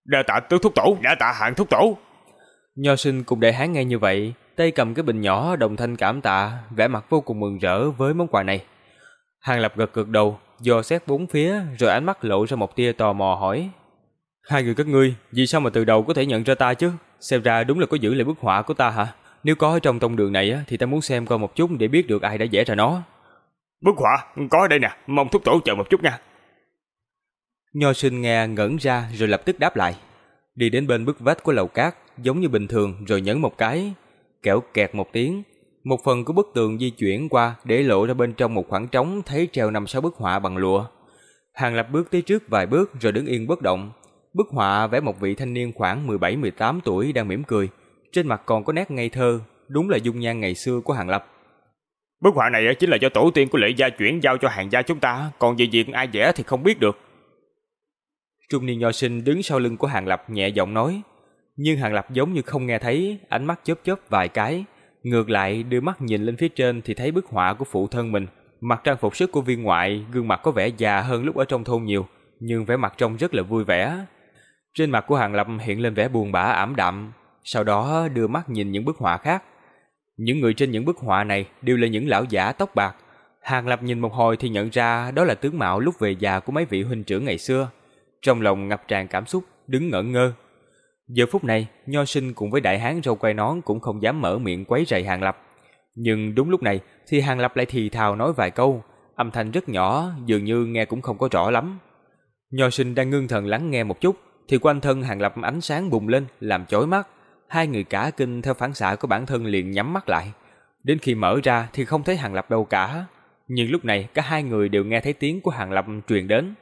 Đa tạ tứ thúc tổ, đa tạ hạng thúc tổ. Nho sinh cùng đại hán nghe như vậy, tay cầm cái bình nhỏ đồng thanh cảm tạ, vẻ mặt vô cùng mừng rỡ với món quà này. Hàng Lập gật gật đầu, dò xét bốn phía, rồi ánh mắt lộ ra một tia tò mò hỏi. Hai người các ngươi, vì sao mà từ đầu có thể nhận ra ta chứ? Xem ra đúng là có giữ lại bức họa của ta hả? Nếu có ở trong tông đường này thì ta muốn xem coi một chút để biết được ai đã vẽ ra nó. Bức họa, có ở đây nè, mong thúc tổ chờ một chút nha. Nho sinh nghe ngẩn ra rồi lập tức đáp lại. Đi đến bên bức vách của lầu cát, giống như bình thường rồi nhấn một cái. Kẻo kẹt một tiếng, một phần của bức tường di chuyển qua để lộ ra bên trong một khoảng trống thấy treo năm sáu bức họa bằng lụa. Hàng Lập bước tới trước vài bước rồi đứng yên bất động. Bức họa vẽ một vị thanh niên khoảng 17-18 tuổi đang mỉm cười, trên mặt còn có nét ngây thơ, đúng là dung nhan ngày xưa của Hàng Lập. Bức họa này chính là do tổ tiên của lễ gia chuyển giao cho hàng gia chúng ta, còn về việc ai vẽ thì không biết được. Trung niên nho sinh đứng sau lưng của Hàng Lập nhẹ giọng nói, nhưng Hàng Lập giống như không nghe thấy, ánh mắt chớp chớp vài cái, ngược lại đưa mắt nhìn lên phía trên thì thấy bức họa của phụ thân mình, mặc trang phục sức của viên ngoại, gương mặt có vẻ già hơn lúc ở trong thôn nhiều, nhưng vẻ mặt trông rất là vui vẻ. Trên mặt của Hàng Lập hiện lên vẻ buồn bã ảm đạm, sau đó đưa mắt nhìn những bức họa khác. Những người trên những bức họa này đều là những lão giả tóc bạc. Hàng Lập nhìn một hồi thì nhận ra đó là tướng mạo lúc về già của mấy vị huynh trưởng ngày xưa. Trong lòng ngập tràn cảm xúc, đứng ngẩn ngơ. Giờ phút này, Nho Sinh cùng với đại hán râu quay nón cũng không dám mở miệng quấy rầy Hàng Lập. Nhưng đúng lúc này thì Hàng Lập lại thì thào nói vài câu, âm thanh rất nhỏ, dường như nghe cũng không có rõ lắm. Nho Sinh đang ngưng thần lắng nghe một chút, thì quanh thân Hàng Lập ánh sáng bùng lên, làm chói mắt. Hai người cả kinh theo phản xạ của bản thân liền nhắm mắt lại. Đến khi mở ra thì không thấy Hàng Lập đâu cả. Nhưng lúc này cả hai người đều nghe thấy tiếng của Hàng Lập truyền đến.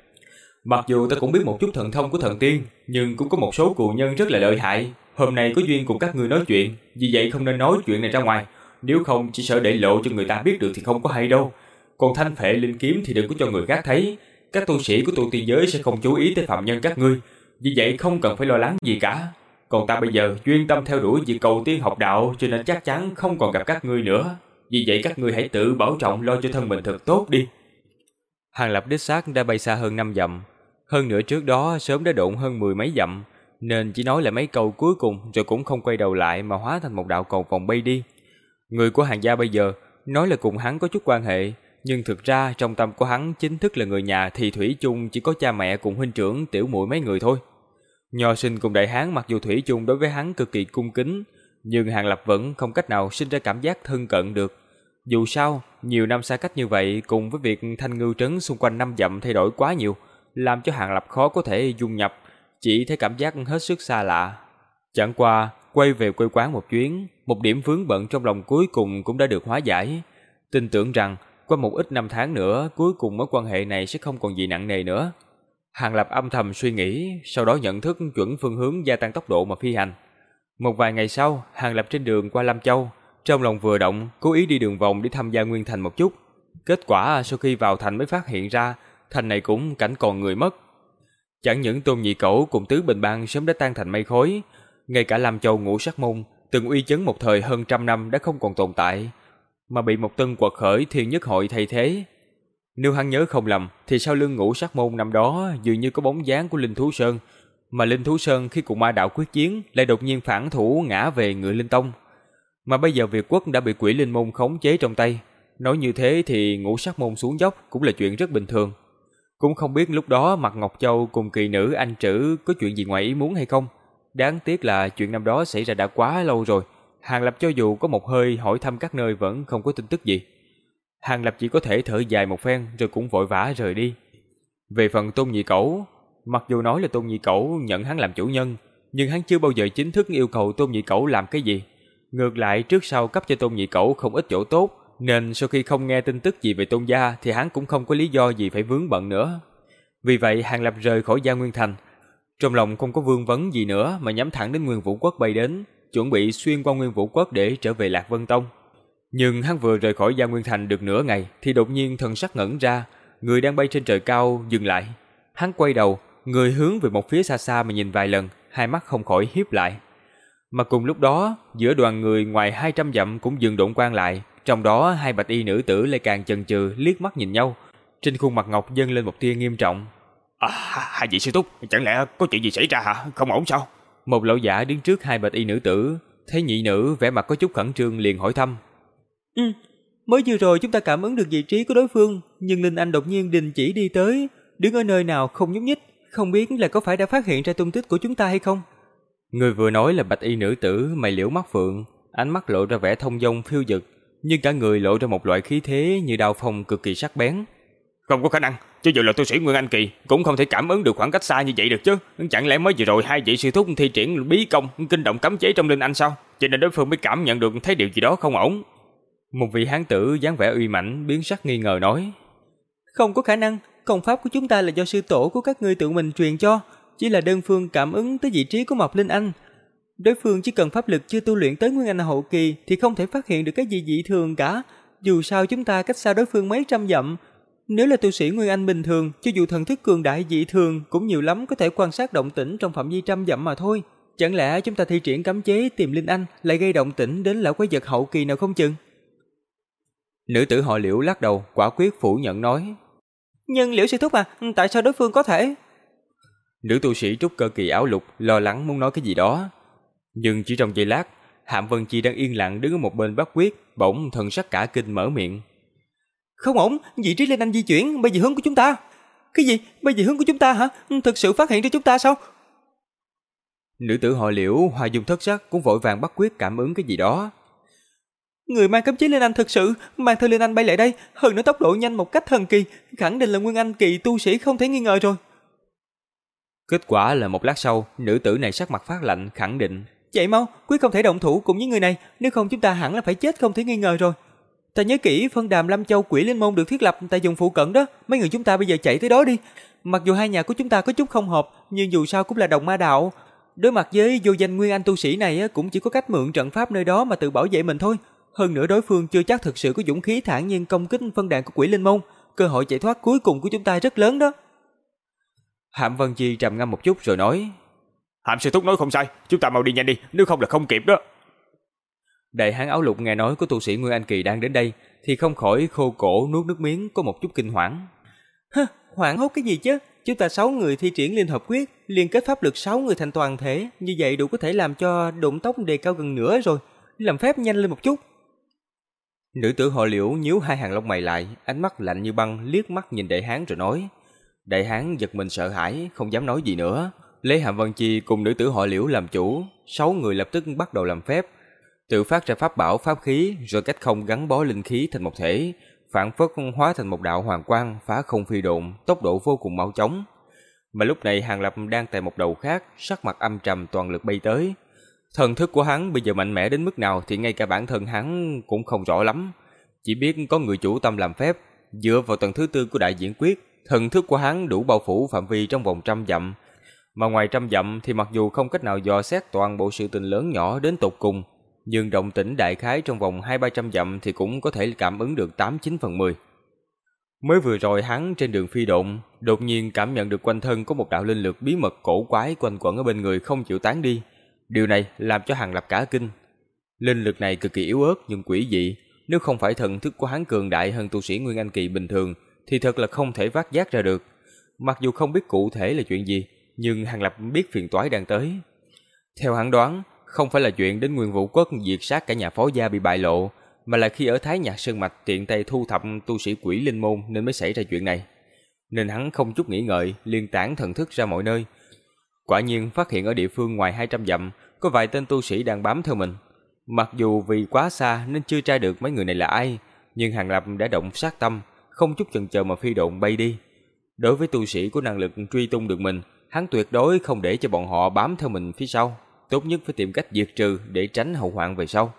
Mặc dù ta cũng biết một chút thần thông của thần tiên, nhưng cũng có một số cụ nhân rất là lợi hại. Hôm nay có duyên cùng các ngươi nói chuyện, vì vậy không nên nói chuyện này ra ngoài. Nếu không chỉ sợ để lộ cho người ta biết được thì không có hay đâu. Còn thanh phệ linh kiếm thì đừng có cho người khác thấy. Các tu sĩ của tu tiên giới sẽ không chú ý tới phạm nhân các ngươi. Vì vậy không cần phải lo lắng gì cả. Còn ta bây giờ chuyên tâm theo đuổi việc cầu tiên học đạo cho nên chắc chắn không còn gặp các ngươi nữa. Vì vậy các ngươi hãy tự bảo trọng lo cho thân mình thật tốt đi. Hàng lập đích xác đã bay xa hơn 5 dặm. Hơn nữa trước đó sớm đã độn hơn mười mấy dặm, nên chỉ nói lại mấy câu cuối cùng rồi cũng không quay đầu lại mà hóa thành một đạo cầu vòng bay đi. Người của hàng gia bây giờ nói là cùng hắn có chút quan hệ, nhưng thực ra trong tâm của hắn chính thức là người nhà thì thủy chung chỉ có cha mẹ cùng huynh trưởng tiểu muội mấy người thôi. Nho sinh cùng đại hán mặc dù thủy chung đối với hắn cực kỳ cung kính, nhưng Hàng Lập vẫn không cách nào sinh ra cảm giác thân cận được. Dù sao, nhiều năm xa cách như vậy cùng với việc thanh ngư trấn xung quanh năm dặm thay đổi quá nhiều, làm cho Hàng Lập khó có thể dung nhập, chỉ thấy cảm giác hết sức xa lạ. Chẳng qua, quay về quê quán một chuyến, một điểm vướng bận trong lòng cuối cùng cũng đã được hóa giải. Tin tưởng rằng, qua một ít năm tháng nữa, cuối cùng mối quan hệ này sẽ không còn gì nặng nề nữa. Hàng Lập âm thầm suy nghĩ, sau đó nhận thức chuẩn phương hướng gia tăng tốc độ mà phi hành. Một vài ngày sau, Hàng Lập trên đường qua Lam Châu, trong lòng vừa động, cố ý đi đường vòng để tham gia Nguyên Thành một chút. Kết quả sau khi vào thành mới phát hiện ra, thành này cũng cảnh còn người mất. Chẳng những Tôn Nhị Cẩu cùng Tứ Bình Bang sớm đã tan thành mây khói, ngay cả Lam Châu ngũ sắc môn, từng uy chấn một thời hơn trăm năm đã không còn tồn tại, mà bị một tân quật khởi thiên nhất hội thay thế. Nếu hắn nhớ không lầm, thì sau lưng ngũ sắc môn năm đó dường như có bóng dáng của Linh Thú Sơn, mà Linh Thú Sơn khi cùng ma đạo quyết chiến lại đột nhiên phản thủ ngã về ngựa Linh Tông. Mà bây giờ Việt quốc đã bị quỷ Linh Môn khống chế trong tay, nói như thế thì ngũ sắc môn xuống dốc cũng là chuyện rất bình thường. Cũng không biết lúc đó Mặt Ngọc Châu cùng kỳ nữ anh trữ có chuyện gì ngoài ý muốn hay không. Đáng tiếc là chuyện năm đó xảy ra đã quá lâu rồi. Hàng Lập cho dù có một hơi hỏi thăm các nơi vẫn không có tin tức gì. Hàng Lập chỉ có thể thở dài một phen rồi cũng vội vã rời đi. Về phần Tôn Nhị Cẩu, Mặc dù nói là Tôn Nhị Cẩu nhận hắn làm chủ nhân, nhưng hắn chưa bao giờ chính thức yêu cầu Tôn Nhị Cẩu làm cái gì. Ngược lại trước sau cấp cho Tôn Nhị Cẩu không ít chỗ tốt, nên sau khi không nghe tin tức gì về Tôn gia thì hắn cũng không có lý do gì phải vướng bận nữa. Vì vậy Hàng Lập rời khỏi Gia Nguyên Thành. Trong lòng không có vương vấn gì nữa mà nhắm thẳng đến Nguyên Vũ Quốc bay đến, chuẩn bị xuyên qua Nguyên Vũ Quốc để trở về Lạc Vân Tông. Nhưng hắn vừa rời khỏi Gia Nguyên Thành được nửa ngày thì đột nhiên thần sắc ngẩn ra, người đang bay trên trời cao dừng lại. Hắn quay đầu, người hướng về một phía xa xa mà nhìn vài lần, hai mắt không khỏi hiếp lại. Mà cùng lúc đó, giữa đoàn người ngoài 200 dặm cũng dừng độn quan lại, trong đó hai bạch y nữ tử lại càng chần chừ liếc mắt nhìn nhau. Trên khuôn mặt ngọc dâng lên một tia nghiêm trọng. À, hai vị sư túc, chẳng lẽ có chuyện gì xảy ra hả? Không ổn sao? Một lão giả đứng trước hai bạch y nữ tử, thấy nhị nữ vẻ mặt có chút khẩn trương liền hỏi thăm. Ừ, mới vừa rồi chúng ta cảm ứng được vị trí của đối phương, nhưng Linh Anh đột nhiên đình chỉ đi tới, đứng ở nơi nào không nhúc nhích, không biết là có phải đã phát hiện ra tung tích của chúng ta hay không. Người vừa nói là bạch y nữ tử mày liễu mắt phượng, ánh mắt lộ ra vẻ thông dong phiêu dật, nhưng cả người lộ ra một loại khí thế như đao phong cực kỳ sắc bén. Không có khả năng, cho dù là tu sĩ Nguyên Anh kỳ cũng không thể cảm ứng được khoảng cách xa như vậy được chứ. Chẳng lẽ mới vừa rồi hai vị sư thúc thi triển bí công kinh động cấm chế trong linh anh sao? Cho nên đối phương mới cảm nhận được thấy điều gì đó không ổn. Một vị hán tử dáng vẻ uy mãnh biến sắc nghi ngờ nói: "Không có khả năng, công pháp của chúng ta là do sư tổ của các ngươi tự mình truyền cho, chỉ là đơn phương cảm ứng tới vị trí của Mộc Linh Anh. Đối phương chỉ cần pháp lực chưa tu luyện tới Nguyên Anh hậu kỳ thì không thể phát hiện được cái gì dị thường cả. Dù sao chúng ta cách xa đối phương mấy trăm dặm, nếu là tu sĩ Nguyên Anh bình thường, cho dù thần thức cường đại dị thường cũng nhiều lắm có thể quan sát động tĩnh trong phạm vi trăm dặm mà thôi. Chẳng lẽ chúng ta thi triển cấm chế tìm Linh Anh lại gây động tĩnh đến lão quái vật hậu kỳ nào không chừng? Nữ tử họ Liễu lắc đầu, quả quyết phủ nhận nói: "Nhưng Liễu sư thúc à, tại sao đối phương có thể?" Nữ tu sĩ trúc cơ kỳ áo lục lo lắng muốn nói cái gì đó, nhưng chỉ trong giây lát, Hạm Vân Chi đang yên lặng đứng ở một bên bắt quyết, bỗng thần sắc cả kinh mở miệng. Không ổn, vị trí lên anh di chuyển, bây giờ hướng của chúng ta. Cái gì? Bây giờ hướng của chúng ta hả? Thực sự phát hiện ra chúng ta sao? Nữ tử họ liễu, hoa dung thất sắc cũng vội vàng bắt quyết cảm ứng cái gì đó. Người mang cấm chế lên anh thực sự, mang theo lên anh bay lại đây, hơn nữa tốc độ nhanh một cách thần kỳ, khẳng định là Nguyên Anh kỳ tu sĩ không thể nghi ngờ rồi. Kết quả là một lát sau, nữ tử này sắc mặt phát lạnh khẳng định. Chạy mau, quyết không thể động thủ cùng với người này, nếu không chúng ta hẳn là phải chết không thể nghi ngờ rồi. Ta nhớ kỹ phân đàm Lâm Châu Quỷ Linh Môn được thiết lập tại vùng phụ cận đó, mấy người chúng ta bây giờ chạy tới đó đi. Mặc dù hai nhà của chúng ta có chút không hợp, nhưng dù sao cũng là đồng ma đạo. Đối mặt với vô danh nguyên anh tu sĩ này cũng chỉ có cách mượn trận pháp nơi đó mà tự bảo vệ mình thôi. Hơn nữa đối phương chưa chắc thực sự có dũng khí thản nhiên công kích phân đàn của Quỷ Linh Môn, cơ hội chạy thoát cuối cùng của chúng ta rất lớn đó. Hạm Vân Chi trầm ngâm một chút rồi nói: "Hạm sư thúc nói không sai, chúng ta mau đi nhanh đi, nếu không là không kịp đó." Đại hán áo lục nghe nói có tu sĩ Nguyên Anh Kỳ đang đến đây, thì không khỏi khô cổ nuốt nước miếng có một chút kinh hoảng. Hơ, hoảng hốt cái gì chứ? Chúng ta sáu người thi triển liên hợp quyết, liên kết pháp lực sáu người thành toàn thể, như vậy đủ có thể làm cho đụng tốc đề cao gần nửa rồi. Làm phép nhanh lên một chút. Nữ tử họ liễu nhíu hai hàng lông mày lại, ánh mắt lạnh như băng liếc mắt nhìn đại hán rồi nói. Đại hán giật mình sợ hãi, không dám nói gì nữa. Lấy Hàm Vân Chi cùng nữ tử họ liễu làm chủ, sáu người lập tức bắt đầu làm phép, tự phát ra pháp bảo pháp khí rồi cách không gắn bó linh khí thành một thể, phản phất hóa thành một đạo hoàng quang phá không phi độn, tốc độ vô cùng mau chóng. Mà lúc này Hàng Lập đang tại một đầu khác, sắc mặt âm trầm toàn lực bay tới. Thần thức của hắn bây giờ mạnh mẽ đến mức nào thì ngay cả bản thân hắn cũng không rõ lắm. Chỉ biết có người chủ tâm làm phép, dựa vào tầng thứ tư của đại diễn quyết, thần thức của hắn đủ bao phủ phạm vi trong vòng trăm dặm. Mà ngoài trăm dặm thì mặc dù không cách nào dò xét toàn bộ sự tình lớn nhỏ đến tột cùng, nhưng động tĩnh đại khái trong vòng hai ba trăm dặm thì cũng có thể cảm ứng được tám chín phần mười. Mới vừa rồi hắn trên đường phi độn, đột nhiên cảm nhận được quanh thân có một đạo linh lực bí mật cổ quái quanh quẩn ở bên người không chịu tán đi. Điều này làm cho hàng lập cả kinh. Linh lực này cực kỳ yếu ớt nhưng quỷ dị, nếu không phải thần thức của hắn cường đại hơn tu sĩ Nguyên Anh kỳ bình thường thì thật là không thể vác giác ra được. Mặc dù không biết cụ thể là chuyện gì, nhưng hàng lập biết phiền toái đang tới. Theo hắn đoán, không phải là chuyện đến Nguyên Vũ Quốc diệt sát cả nhà phó gia bị bại lộ, mà là khi ở Thái Nhạc Sơn Mạch tiện tay thu thập tu sĩ quỷ linh môn nên mới xảy ra chuyện này. Nên hắn không chút nghĩ ngợi, liên tản thần thức ra mọi nơi. Quả nhiên phát hiện ở địa phương ngoài 200 dặm, có vài tên tu sĩ đang bám theo mình. Mặc dù vì quá xa nên chưa tra được mấy người này là ai, nhưng Hàng Lập đã động sát tâm, không chút chần chờ mà phi độn bay đi. Đối với tu sĩ có năng lực truy tung được mình, hắn tuyệt đối không để cho bọn họ bám theo mình phía sau. Tốt nhất phải tìm cách diệt trừ để tránh hậu hoạn về sau.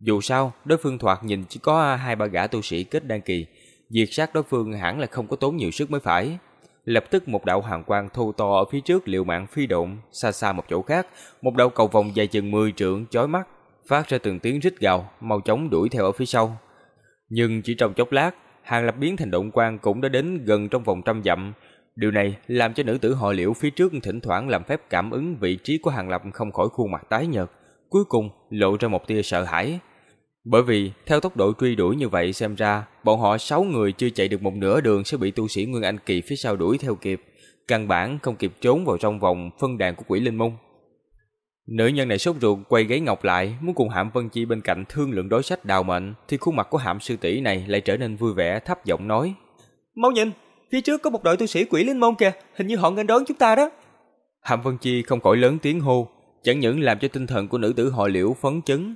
Dù sao, đối phương thoạt nhìn chỉ có hai ba gã tu sĩ kết đan kỳ, diệt sát đối phương hẳn là không có tốn nhiều sức mới phải. Lập tức một đạo hoàng quang thô to ở phía trước liều mạng phi độn, xa xa một chỗ khác, một đạo cầu vòng dài chừng 10 trượng chói mắt, phát ra từng tiếng rít gào, mau chóng đuổi theo ở phía sau. Nhưng chỉ trong chốc lát, Hàng Lập biến thành động quang cũng đã đến gần trong vòng trăm dặm. Điều này làm cho nữ tử họ liễu phía trước thỉnh thoảng làm phép cảm ứng vị trí của Hàng Lập không khỏi khuôn mặt tái nhợt, cuối cùng lộ ra một tia sợ hãi. Bởi vì theo tốc độ truy đuổi như vậy xem ra, bọn họ sáu người chưa chạy được một nửa đường sẽ bị tu sĩ Nguyên Anh Kỳ phía sau đuổi theo kịp, căn bản không kịp trốn vào trong vòng phân đàn của quỷ linh môn. Nữ nhân này sốt ruột quay gáy ngọc lại, muốn cùng Hạm Vân Chi bên cạnh thương lượng đối sách đào mệnh, thì khuôn mặt của Hạm sư tỷ này lại trở nên vui vẻ, thấp giọng nói: "Mau nhìn, phía trước có một đội tu sĩ quỷ linh môn kìa, hình như họ nghênh đón chúng ta đó." hàm Vân Chi không khỏi lớn tiếng hô, chẳng những làm cho tinh thần của nữ tử họ Liễu phấn chấn,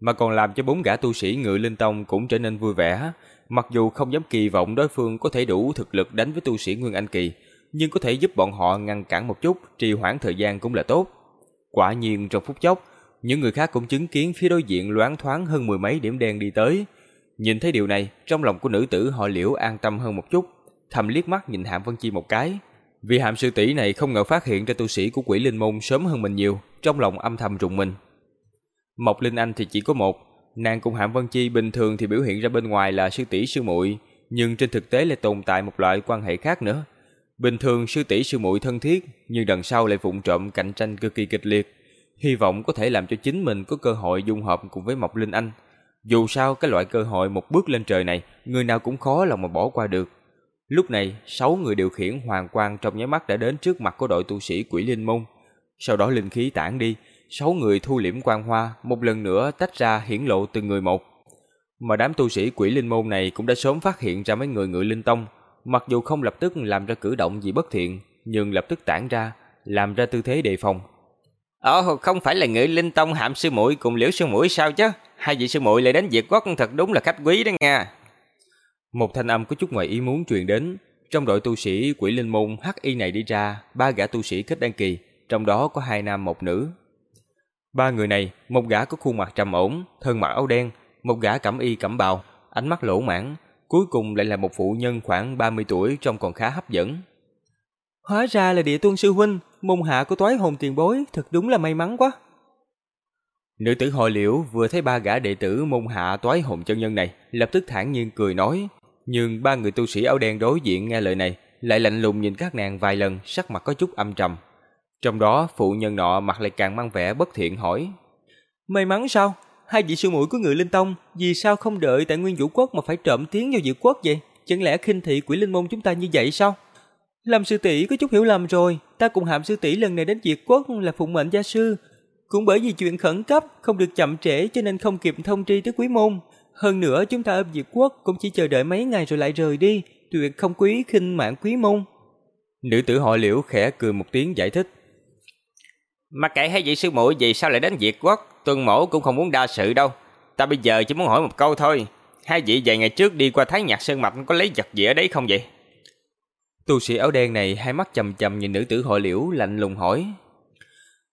mà còn làm cho bốn gã tu sĩ Ngự Linh Tông cũng trở nên vui vẻ, mặc dù không dám kỳ vọng đối phương có thể đủ thực lực đánh với tu sĩ Nguyên Anh kỳ, nhưng có thể giúp bọn họ ngăn cản một chút, trì hoãn thời gian cũng là tốt. Quả nhiên trong phút chốc, những người khác cũng chứng kiến phía đối diện loáng thoáng hơn mười mấy điểm đen đi tới. Nhìn thấy điều này, trong lòng của nữ tử họ Liễu an tâm hơn một chút, thầm liếc mắt nhìn Hàm Vân Chi một cái. Vì Hàm sư tỷ này không ngờ phát hiện ra tu sĩ của Quỷ Linh môn sớm hơn mình nhiều, trong lòng âm thầm rùng mình. Mộc Linh Anh thì chỉ có một, nàng cùng Hàm Vân Chi bình thường thì biểu hiện ra bên ngoài là sư tỷ sư muội, nhưng trên thực tế lại tồn tại một loại quan hệ khác nữa. Bình thường sư tỷ sư muội thân thiết, nhưng đằng sau lại vụng trộm cạnh tranh cực kỳ kịch liệt, hy vọng có thể làm cho chính mình có cơ hội dung hợp cùng với Mộc Linh Anh. Dù sao cái loại cơ hội một bước lên trời này, người nào cũng khó lòng mà bỏ qua được. Lúc này, sáu người điều khiển hoàng quang trong nháy mắt đã đến trước mặt của đội tu sĩ Quỷ Linh Môn. Sau đó linh khí tản đi, sáu người thu liễm quang hoa, một lần nữa tách ra hiển lộ từng người một. Mà đám tu sĩ Quỷ Linh Môn này cũng đã sớm phát hiện ra mấy người ngự linh tông, mặc dù không lập tức làm ra cử động gì bất thiện, nhưng lập tức tản ra, làm ra tư thế đề phòng. Ồ, không phải là ngự linh tông hạm sư muội cùng liễu sư muội sao chứ? Hai vị sư muội lại đến diệt Quốc thật đúng là khách quý đó nha. Một thanh âm có chút ngoài ý muốn truyền đến. Trong đội tu sĩ quỷ linh môn hắc y này đi ra, ba gã tu sĩ kết đăng kỳ, trong đó có hai nam một nữ. Ba người này, một gã có khuôn mặt trầm ổn, thân mặc áo đen, một gã cẩm y cẩm bào, ánh mắt lỗ mãn, cuối cùng lại là một phụ nhân khoảng 30 tuổi trông còn khá hấp dẫn. Hóa ra là địa tuân sư huynh, môn hạ của toái hồn tiền bối, thật đúng là may mắn quá. Nữ tử hội liễu vừa thấy ba gã đệ tử môn hạ toái hồn chân nhân này, lập tức thản nhiên cười nói. Nhưng ba người tu sĩ áo đen đối diện nghe lời này, lại lạnh lùng nhìn các nàng vài lần, sắc mặt có chút âm trầm. Trong đó, phụ nhân nọ mặt lại càng mang vẻ bất thiện hỏi. May mắn sao? Hai vị sư muội của người linh tông, vì sao không đợi tại nguyên vũ quốc mà phải trộm tiếng vào diệu quốc vậy? Chẳng lẽ khinh thị quỷ linh môn chúng ta như vậy sao? Lâm sư tỷ có chút hiểu lầm rồi, ta cùng Hàm sư tỷ lần này đến Diệt Quốc là phụng mệnh gia sư, cũng bởi vì chuyện khẩn cấp không được chậm trễ cho nên không kịp thông tri tới quý môn. Hơn nữa chúng ta ở Diệt Quốc cũng chỉ chờ đợi mấy ngày rồi lại rời đi, tuyệt không quý khinh mạng quý môn. Nữ tử họ Liễu khẽ cười một tiếng giải thích. Mà kệ hai vị sư muội gì sao lại đến Diệt Quốc, tuân mổ cũng không muốn đa sự đâu. Ta bây giờ chỉ muốn hỏi một câu thôi, hai vị vài ngày trước đi qua Thái Nhạc Sơn Mạch có lấy vật gì ở đấy không vậy? Tu sĩ áo đen này hai mắt chầm chầm nhìn nữ tử hội liễu lạnh lùng hỏi.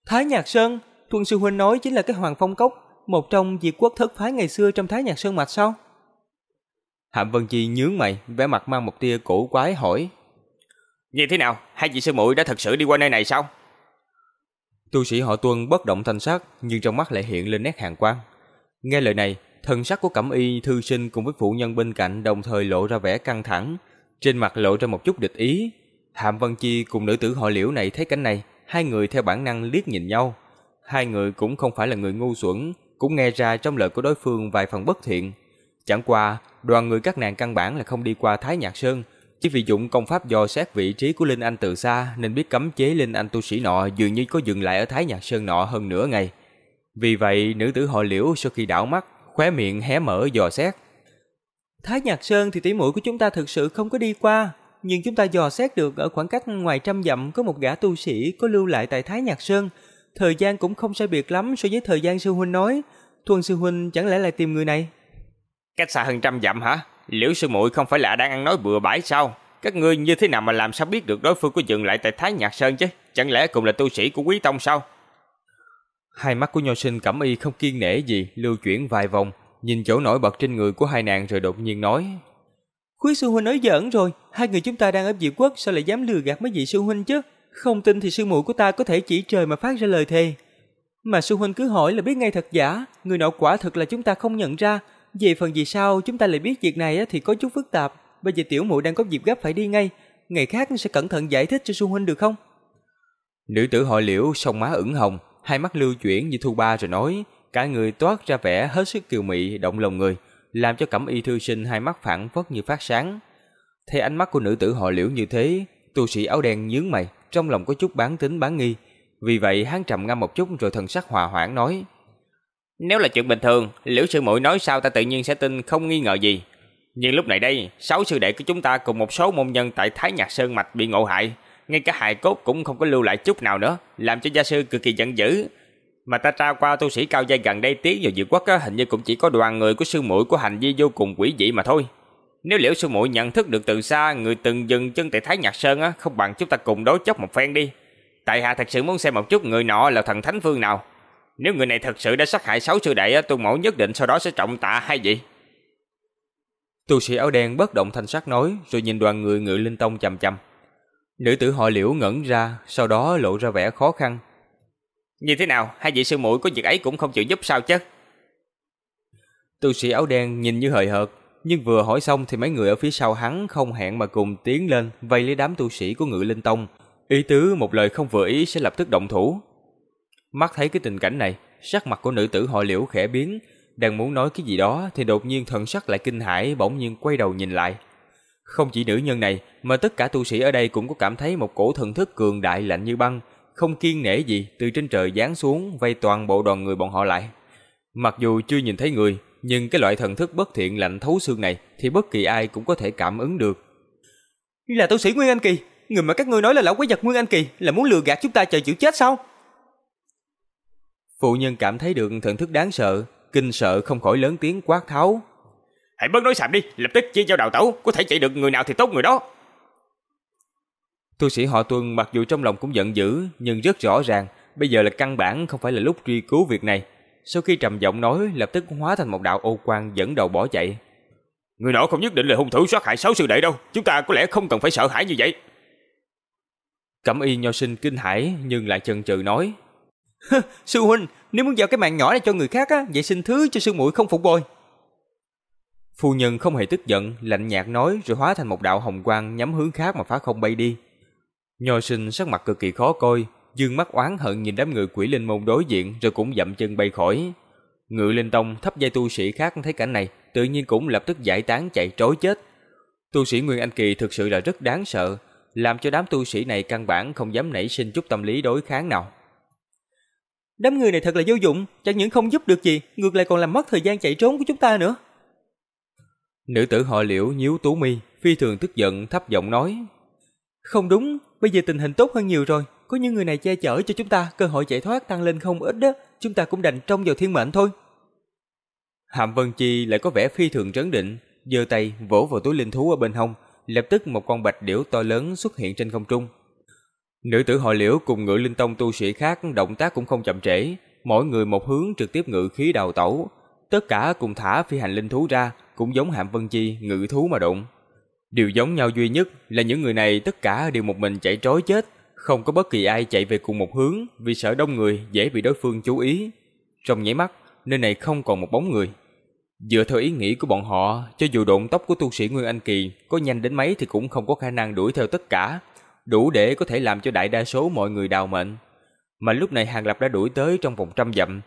Thái Nhạc Sơn, Thuần Sư Huynh nói chính là cái Hoàng Phong Cốc, một trong diệt quốc thất phái ngày xưa trong Thái Nhạc Sơn Mạch sao? Hạm Vân Chi nhướng mày, vẻ mặt mang một tia cổ quái hỏi. Như thế nào, hai vị sư muội đã thật sự đi qua nơi này sao? Tu sĩ họ tuân bất động thanh sắc, nhưng trong mắt lại hiện lên nét hàng quang. Nghe lời này, thần sắc của Cẩm Y thư sinh cùng với phụ nhân bên cạnh đồng thời lộ ra vẻ căng thẳng, trên mặt lộ ra một chút địch ý. Hàm Văn Chi cùng nữ tử họ liễu này thấy cảnh này, hai người theo bản năng liếc nhìn nhau. Hai người cũng không phải là người ngu xuẩn, cũng nghe ra trong lời của đối phương vài phần bất thiện. Chẳng qua, đoàn người các nàng căn bản là không đi qua Thái Nhạc Sơn, chỉ vì dụng công pháp dò xét vị trí của Linh Anh từ xa nên biết cấm chế Linh Anh tu sĩ nọ dường như có dừng lại ở Thái Nhạc Sơn nọ hơn nửa ngày. Vì vậy, nữ tử họ liễu sau khi đảo mắt, khóe miệng hé mở dò xét, Thái Nhạc Sơn thì tỷ mũi của chúng ta thực sự không có đi qua, nhưng chúng ta dò xét được ở khoảng cách ngoài trăm dặm có một gã tu sĩ có lưu lại tại Thái Nhạc Sơn. Thời gian cũng không sai biệt lắm so với thời gian sư huynh nói. Thuần sư huynh chẳng lẽ lại tìm người này? Cách xa hơn trăm dặm hả? Liễu sư muội không phải là đang ăn nói bừa bãi sao? các ngươi như thế nào mà làm sao biết được đối phương có dừng lại tại Thái Nhạc Sơn chứ? Chẳng lẽ cùng là tu sĩ của Quý Tông sao? Hai mắt của nho sinh cẩm y không kiên nể gì, lưu chuyển vài vòng, nhìn chỗ nổi bật trên người của hai nàng rồi đột nhiên nói. Quý sư huynh nói giỡn rồi, hai người chúng ta đang ở Diệp Quốc sao lại dám lừa gạt mấy vị sư huynh chứ? Không tin thì sư muội của ta có thể chỉ trời mà phát ra lời thề. Mà sư huynh cứ hỏi là biết ngay thật giả, người nọ quả thật là chúng ta không nhận ra. Về phần gì sao chúng ta lại biết việc này thì có chút phức tạp. Bây giờ tiểu muội đang có dịp gấp phải đi ngay, ngày khác sẽ cẩn thận giải thích cho sư huynh được không? Nữ tử họ liễu sông má ửng hồng, hai mắt lưu chuyển như thu ba rồi nói, cả người toát ra vẻ hết sức kiều mị động lòng người, làm cho cẩm y thư sinh hai mắt phản phất như phát sáng. Thấy ánh mắt của nữ tử họ liễu như thế, tu sĩ áo đen nhướng mày, trong lòng có chút bán tính bán nghi. Vì vậy hắn trầm ngâm một chút rồi thần sắc hòa hoãn nói. Nếu là chuyện bình thường, liễu sư muội nói sao ta tự nhiên sẽ tin không nghi ngờ gì. Nhưng lúc này đây, sáu sư đệ của chúng ta cùng một số môn nhân tại Thái Nhạc Sơn Mạch bị ngộ hại. Ngay cả hài cốt cũng không có lưu lại chút nào nữa, làm cho gia sư cực kỳ giận dữ. Mà ta tra qua tu sĩ cao giai gần đây tiến vào dự quốc á, hình như cũng chỉ có đoàn người của sư muội của hành vi vô cùng quỷ dị mà thôi. Nếu liễu sư muội nhận thức được từ xa người từng dừng chân tại Thái Nhạc Sơn á, không bằng chúng ta cùng đối chốc một phen đi. Tại hạ thật sự muốn xem một chút người nọ là thần thánh phương nào. Nếu người này thật sự đã sát hại sáu sư đệ á, tu mẫu nhất định sau đó sẽ trọng tạ hay gì? Tu sĩ áo đen bất động thanh sắc nói, rồi nhìn đoàn người ngự linh tông chầm chầm. Nữ tử họ liễu ngẩn ra, sau đó lộ ra vẻ khó khăn. Như thế nào, hai vị sư muội có việc ấy cũng không chịu giúp sao chứ? Tu sĩ áo đen nhìn như hời hợt, nhưng vừa hỏi xong thì mấy người ở phía sau hắn không hẹn mà cùng tiến lên vây lấy đám tu sĩ của ngự linh tông. Ý tứ một lời không vừa ý sẽ lập tức động thủ. Mắt thấy cái tình cảnh này, sắc mặt của nữ tử họ liễu khẽ biến, đang muốn nói cái gì đó thì đột nhiên thần sắc lại kinh hãi bỗng nhiên quay đầu nhìn lại. Không chỉ nữ nhân này mà tất cả tu sĩ ở đây cũng có cảm thấy một cổ thần thức cường đại lạnh như băng, không kiên nể gì từ trên trời giáng xuống vây toàn bộ đoàn người bọn họ lại. Mặc dù chưa nhìn thấy người, nhưng cái loại thần thức bất thiện lạnh thấu xương này thì bất kỳ ai cũng có thể cảm ứng được. Là tu sĩ Nguyên Anh Kỳ, người mà các ngươi nói là lão quái vật Nguyên Anh Kỳ là muốn lừa gạt chúng ta chờ chịu chết sao? Phụ nhân cảm thấy được thần thức đáng sợ, kinh sợ không khỏi lớn tiếng quát tháo. Hãy bớt nói sàm đi, lập tức chia giao đào tẩu, có thể chạy được người nào thì tốt người đó. Tu sĩ họ Tuân mặc dù trong lòng cũng giận dữ, nhưng rất rõ ràng, bây giờ là căn bản không phải là lúc truy cứu việc này. Sau khi trầm giọng nói, lập tức hóa thành một đạo ô quang dẫn đầu bỏ chạy. Người nọ không nhất định là hung thủ sát hại sáu sư đệ đâu, chúng ta có lẽ không cần phải sợ hãi như vậy. Cẩm y nho sinh kinh hãi nhưng lại chần chừ nói. sư huynh, nếu muốn giao cái mạng nhỏ này cho người khác á, vậy xin thứ cho sư muội không phục bồi. Phu nhân không hề tức giận, lạnh nhạt nói rồi hóa thành một đạo hồng quang nhắm hướng khác mà phá không bay đi. Nho sinh sắc mặt cực kỳ khó coi, dương mắt oán hận nhìn đám người quỷ linh môn đối diện rồi cũng dậm chân bay khỏi. Ngự linh tông thấp giai tu sĩ khác thấy cảnh này, tự nhiên cũng lập tức giải tán chạy trối chết. Tu sĩ Nguyên Anh Kỳ thực sự là rất đáng sợ, làm cho đám tu sĩ này căn bản không dám nảy sinh chút tâm lý đối kháng nào. Đám người này thật là vô dụng, chẳng những không giúp được gì, ngược lại còn làm mất thời gian chạy trốn của chúng ta nữa. Nữ tử họ liễu nhíu tú mi, phi thường tức giận thấp giọng nói. Không đúng, bây giờ tình hình tốt hơn nhiều rồi, có những người này che chở cho chúng ta, cơ hội chạy thoát tăng lên không ít đó, chúng ta cũng đành trông vào thiên mệnh thôi. Hàm Vân Chi lại có vẻ phi thường trấn định, giơ tay vỗ vào túi linh thú ở bên hông, lập tức một con bạch điểu to lớn xuất hiện trên không trung. Nữ tử họ liễu cùng ngự linh tông tu sĩ khác động tác cũng không chậm trễ, mỗi người một hướng trực tiếp ngự khí đào tẩu, tất cả cùng thả phi hành linh thú ra, cũng giống Hàm Vân Chi ngự thú mà động. Điều giống nhau duy nhất là những người này tất cả đều một mình chạy trối chết, không có bất kỳ ai chạy về cùng một hướng vì sợ đông người dễ bị đối phương chú ý. Trong nháy mắt, nơi này không còn một bóng người. Dựa theo ý nghĩ của bọn họ, cho dù độn tốc của tu sĩ Nguyên Anh Kỳ có nhanh đến mấy thì cũng không có khả năng đuổi theo tất cả, đủ để có thể làm cho đại đa số mọi người đào mệnh. Mà lúc này Hàng Lập đã đuổi tới trong vòng trăm dặm.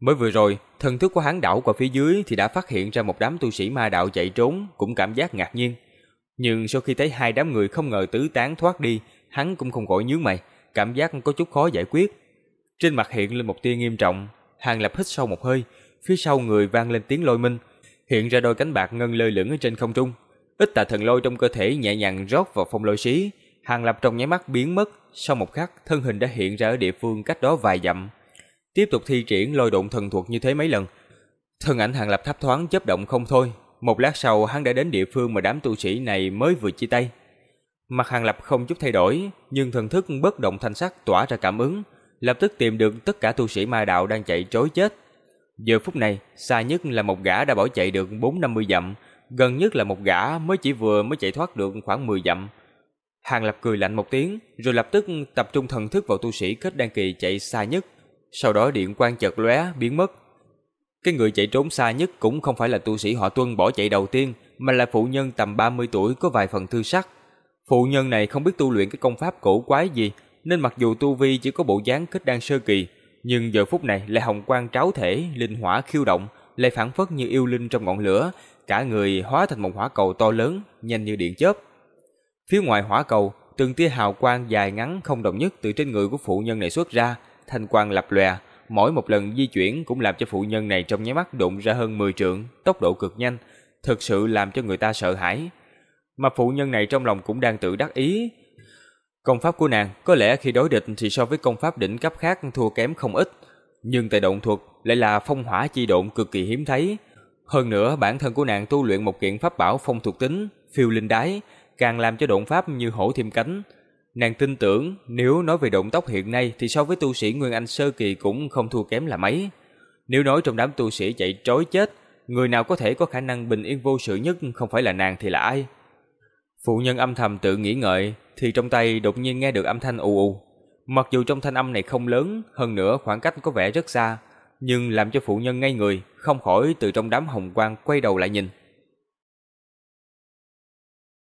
Mới vừa rồi, thần thức của hắn đảo qua phía dưới thì đã phát hiện ra một đám tu sĩ ma đạo chạy trốn, cũng cảm giác ngạc nhiên. Nhưng sau khi thấy hai đám người không ngờ tứ tán thoát đi, hắn cũng không khỏi nhướng mày, cảm giác có chút khó giải quyết. Trên mặt hiện lên một tia nghiêm trọng, Hàng Lập hít sâu một hơi, phía sau người vang lên tiếng lôi minh, hiện ra đôi cánh bạc ngân lơ lửng ở trên không trung. Ít tà thần lôi trong cơ thể nhẹ nhàng rót vào phong lôi xí, Hàng Lập trong nháy mắt biến mất, sau một khắc thân hình đã hiện ra ở địa phương cách đó vài dặm. Tiếp tục thi triển lôi độn thần thuật như thế mấy lần. Thân ảnh Hàng Lập thấp thoáng chớp động không thôi, một lát sau hắn đã đến địa phương mà đám tu sĩ này mới vừa chia tay. Mặt Hàng Lập không chút thay đổi, nhưng thần thức bất động thanh sắc tỏa ra cảm ứng, lập tức tìm được tất cả tu sĩ ma đạo đang chạy trối chết. Giờ phút này, xa nhất là một gã đã bỏ chạy được 4-50 dặm, gần nhất là một gã mới chỉ vừa mới chạy thoát được khoảng 10 dặm. Hàng Lập cười lạnh một tiếng, rồi lập tức tập trung thần thức vào tu sĩ kết đan kỳ chạy xa nhất, sau đó điện quang chợt lóe biến mất. Cái người chạy trốn xa nhất cũng không phải là tu sĩ họ Tuân bỏ chạy đầu tiên, mà là phụ nhân tầm 30 tuổi có vài phần thư sắc. Phụ nhân này không biết tu luyện cái công pháp cổ quái gì, nên mặc dù tu vi chỉ có bộ dáng kết đan sơ kỳ, nhưng giờ phút này lại hồng quang tráo thể, linh hỏa khiêu động, lại phản phất như yêu linh trong ngọn lửa, cả người hóa thành một hỏa cầu to lớn, nhanh như điện chớp. Phía ngoài hỏa cầu, từng tia hào quang dài ngắn không đồng nhất từ trên người của phụ nhân này xuất ra, thanh quang lập lòe, mỗi một lần di chuyển cũng làm cho phụ nhân này trong nháy mắt đụng ra hơn 10 trượng, tốc độ cực nhanh, thực sự làm cho người ta sợ hãi. Mà phụ nhân này trong lòng cũng đang tự đắc ý. Công pháp của nàng có lẽ khi đối địch thì so với công pháp đỉnh cấp khác thua kém không ít, nhưng tại động thuật lại là phong hỏa chi độn cực kỳ hiếm thấy. Hơn nữa bản thân của nàng tu luyện một kiện pháp bảo phong thuộc tính, phiêu linh đái, càng làm cho độn pháp như hổ thêm cánh. Nàng tin tưởng nếu nói về động tốc hiện nay thì so với tu sĩ Nguyên Anh Sơ Kỳ cũng không thua kém là mấy. Nếu nói trong đám tu sĩ chạy trối chết, người nào có thể có khả năng bình yên vô sự nhất không phải là nàng thì là ai? Phụ nhân âm thầm tự nghĩ ngợi thì trong tay đột nhiên nghe được âm thanh ù ù. Mặc dù trong thanh âm này không lớn, hơn nữa khoảng cách có vẻ rất xa, nhưng làm cho phụ nhân ngay người, không khỏi từ trong đám hồng quang quay đầu lại nhìn.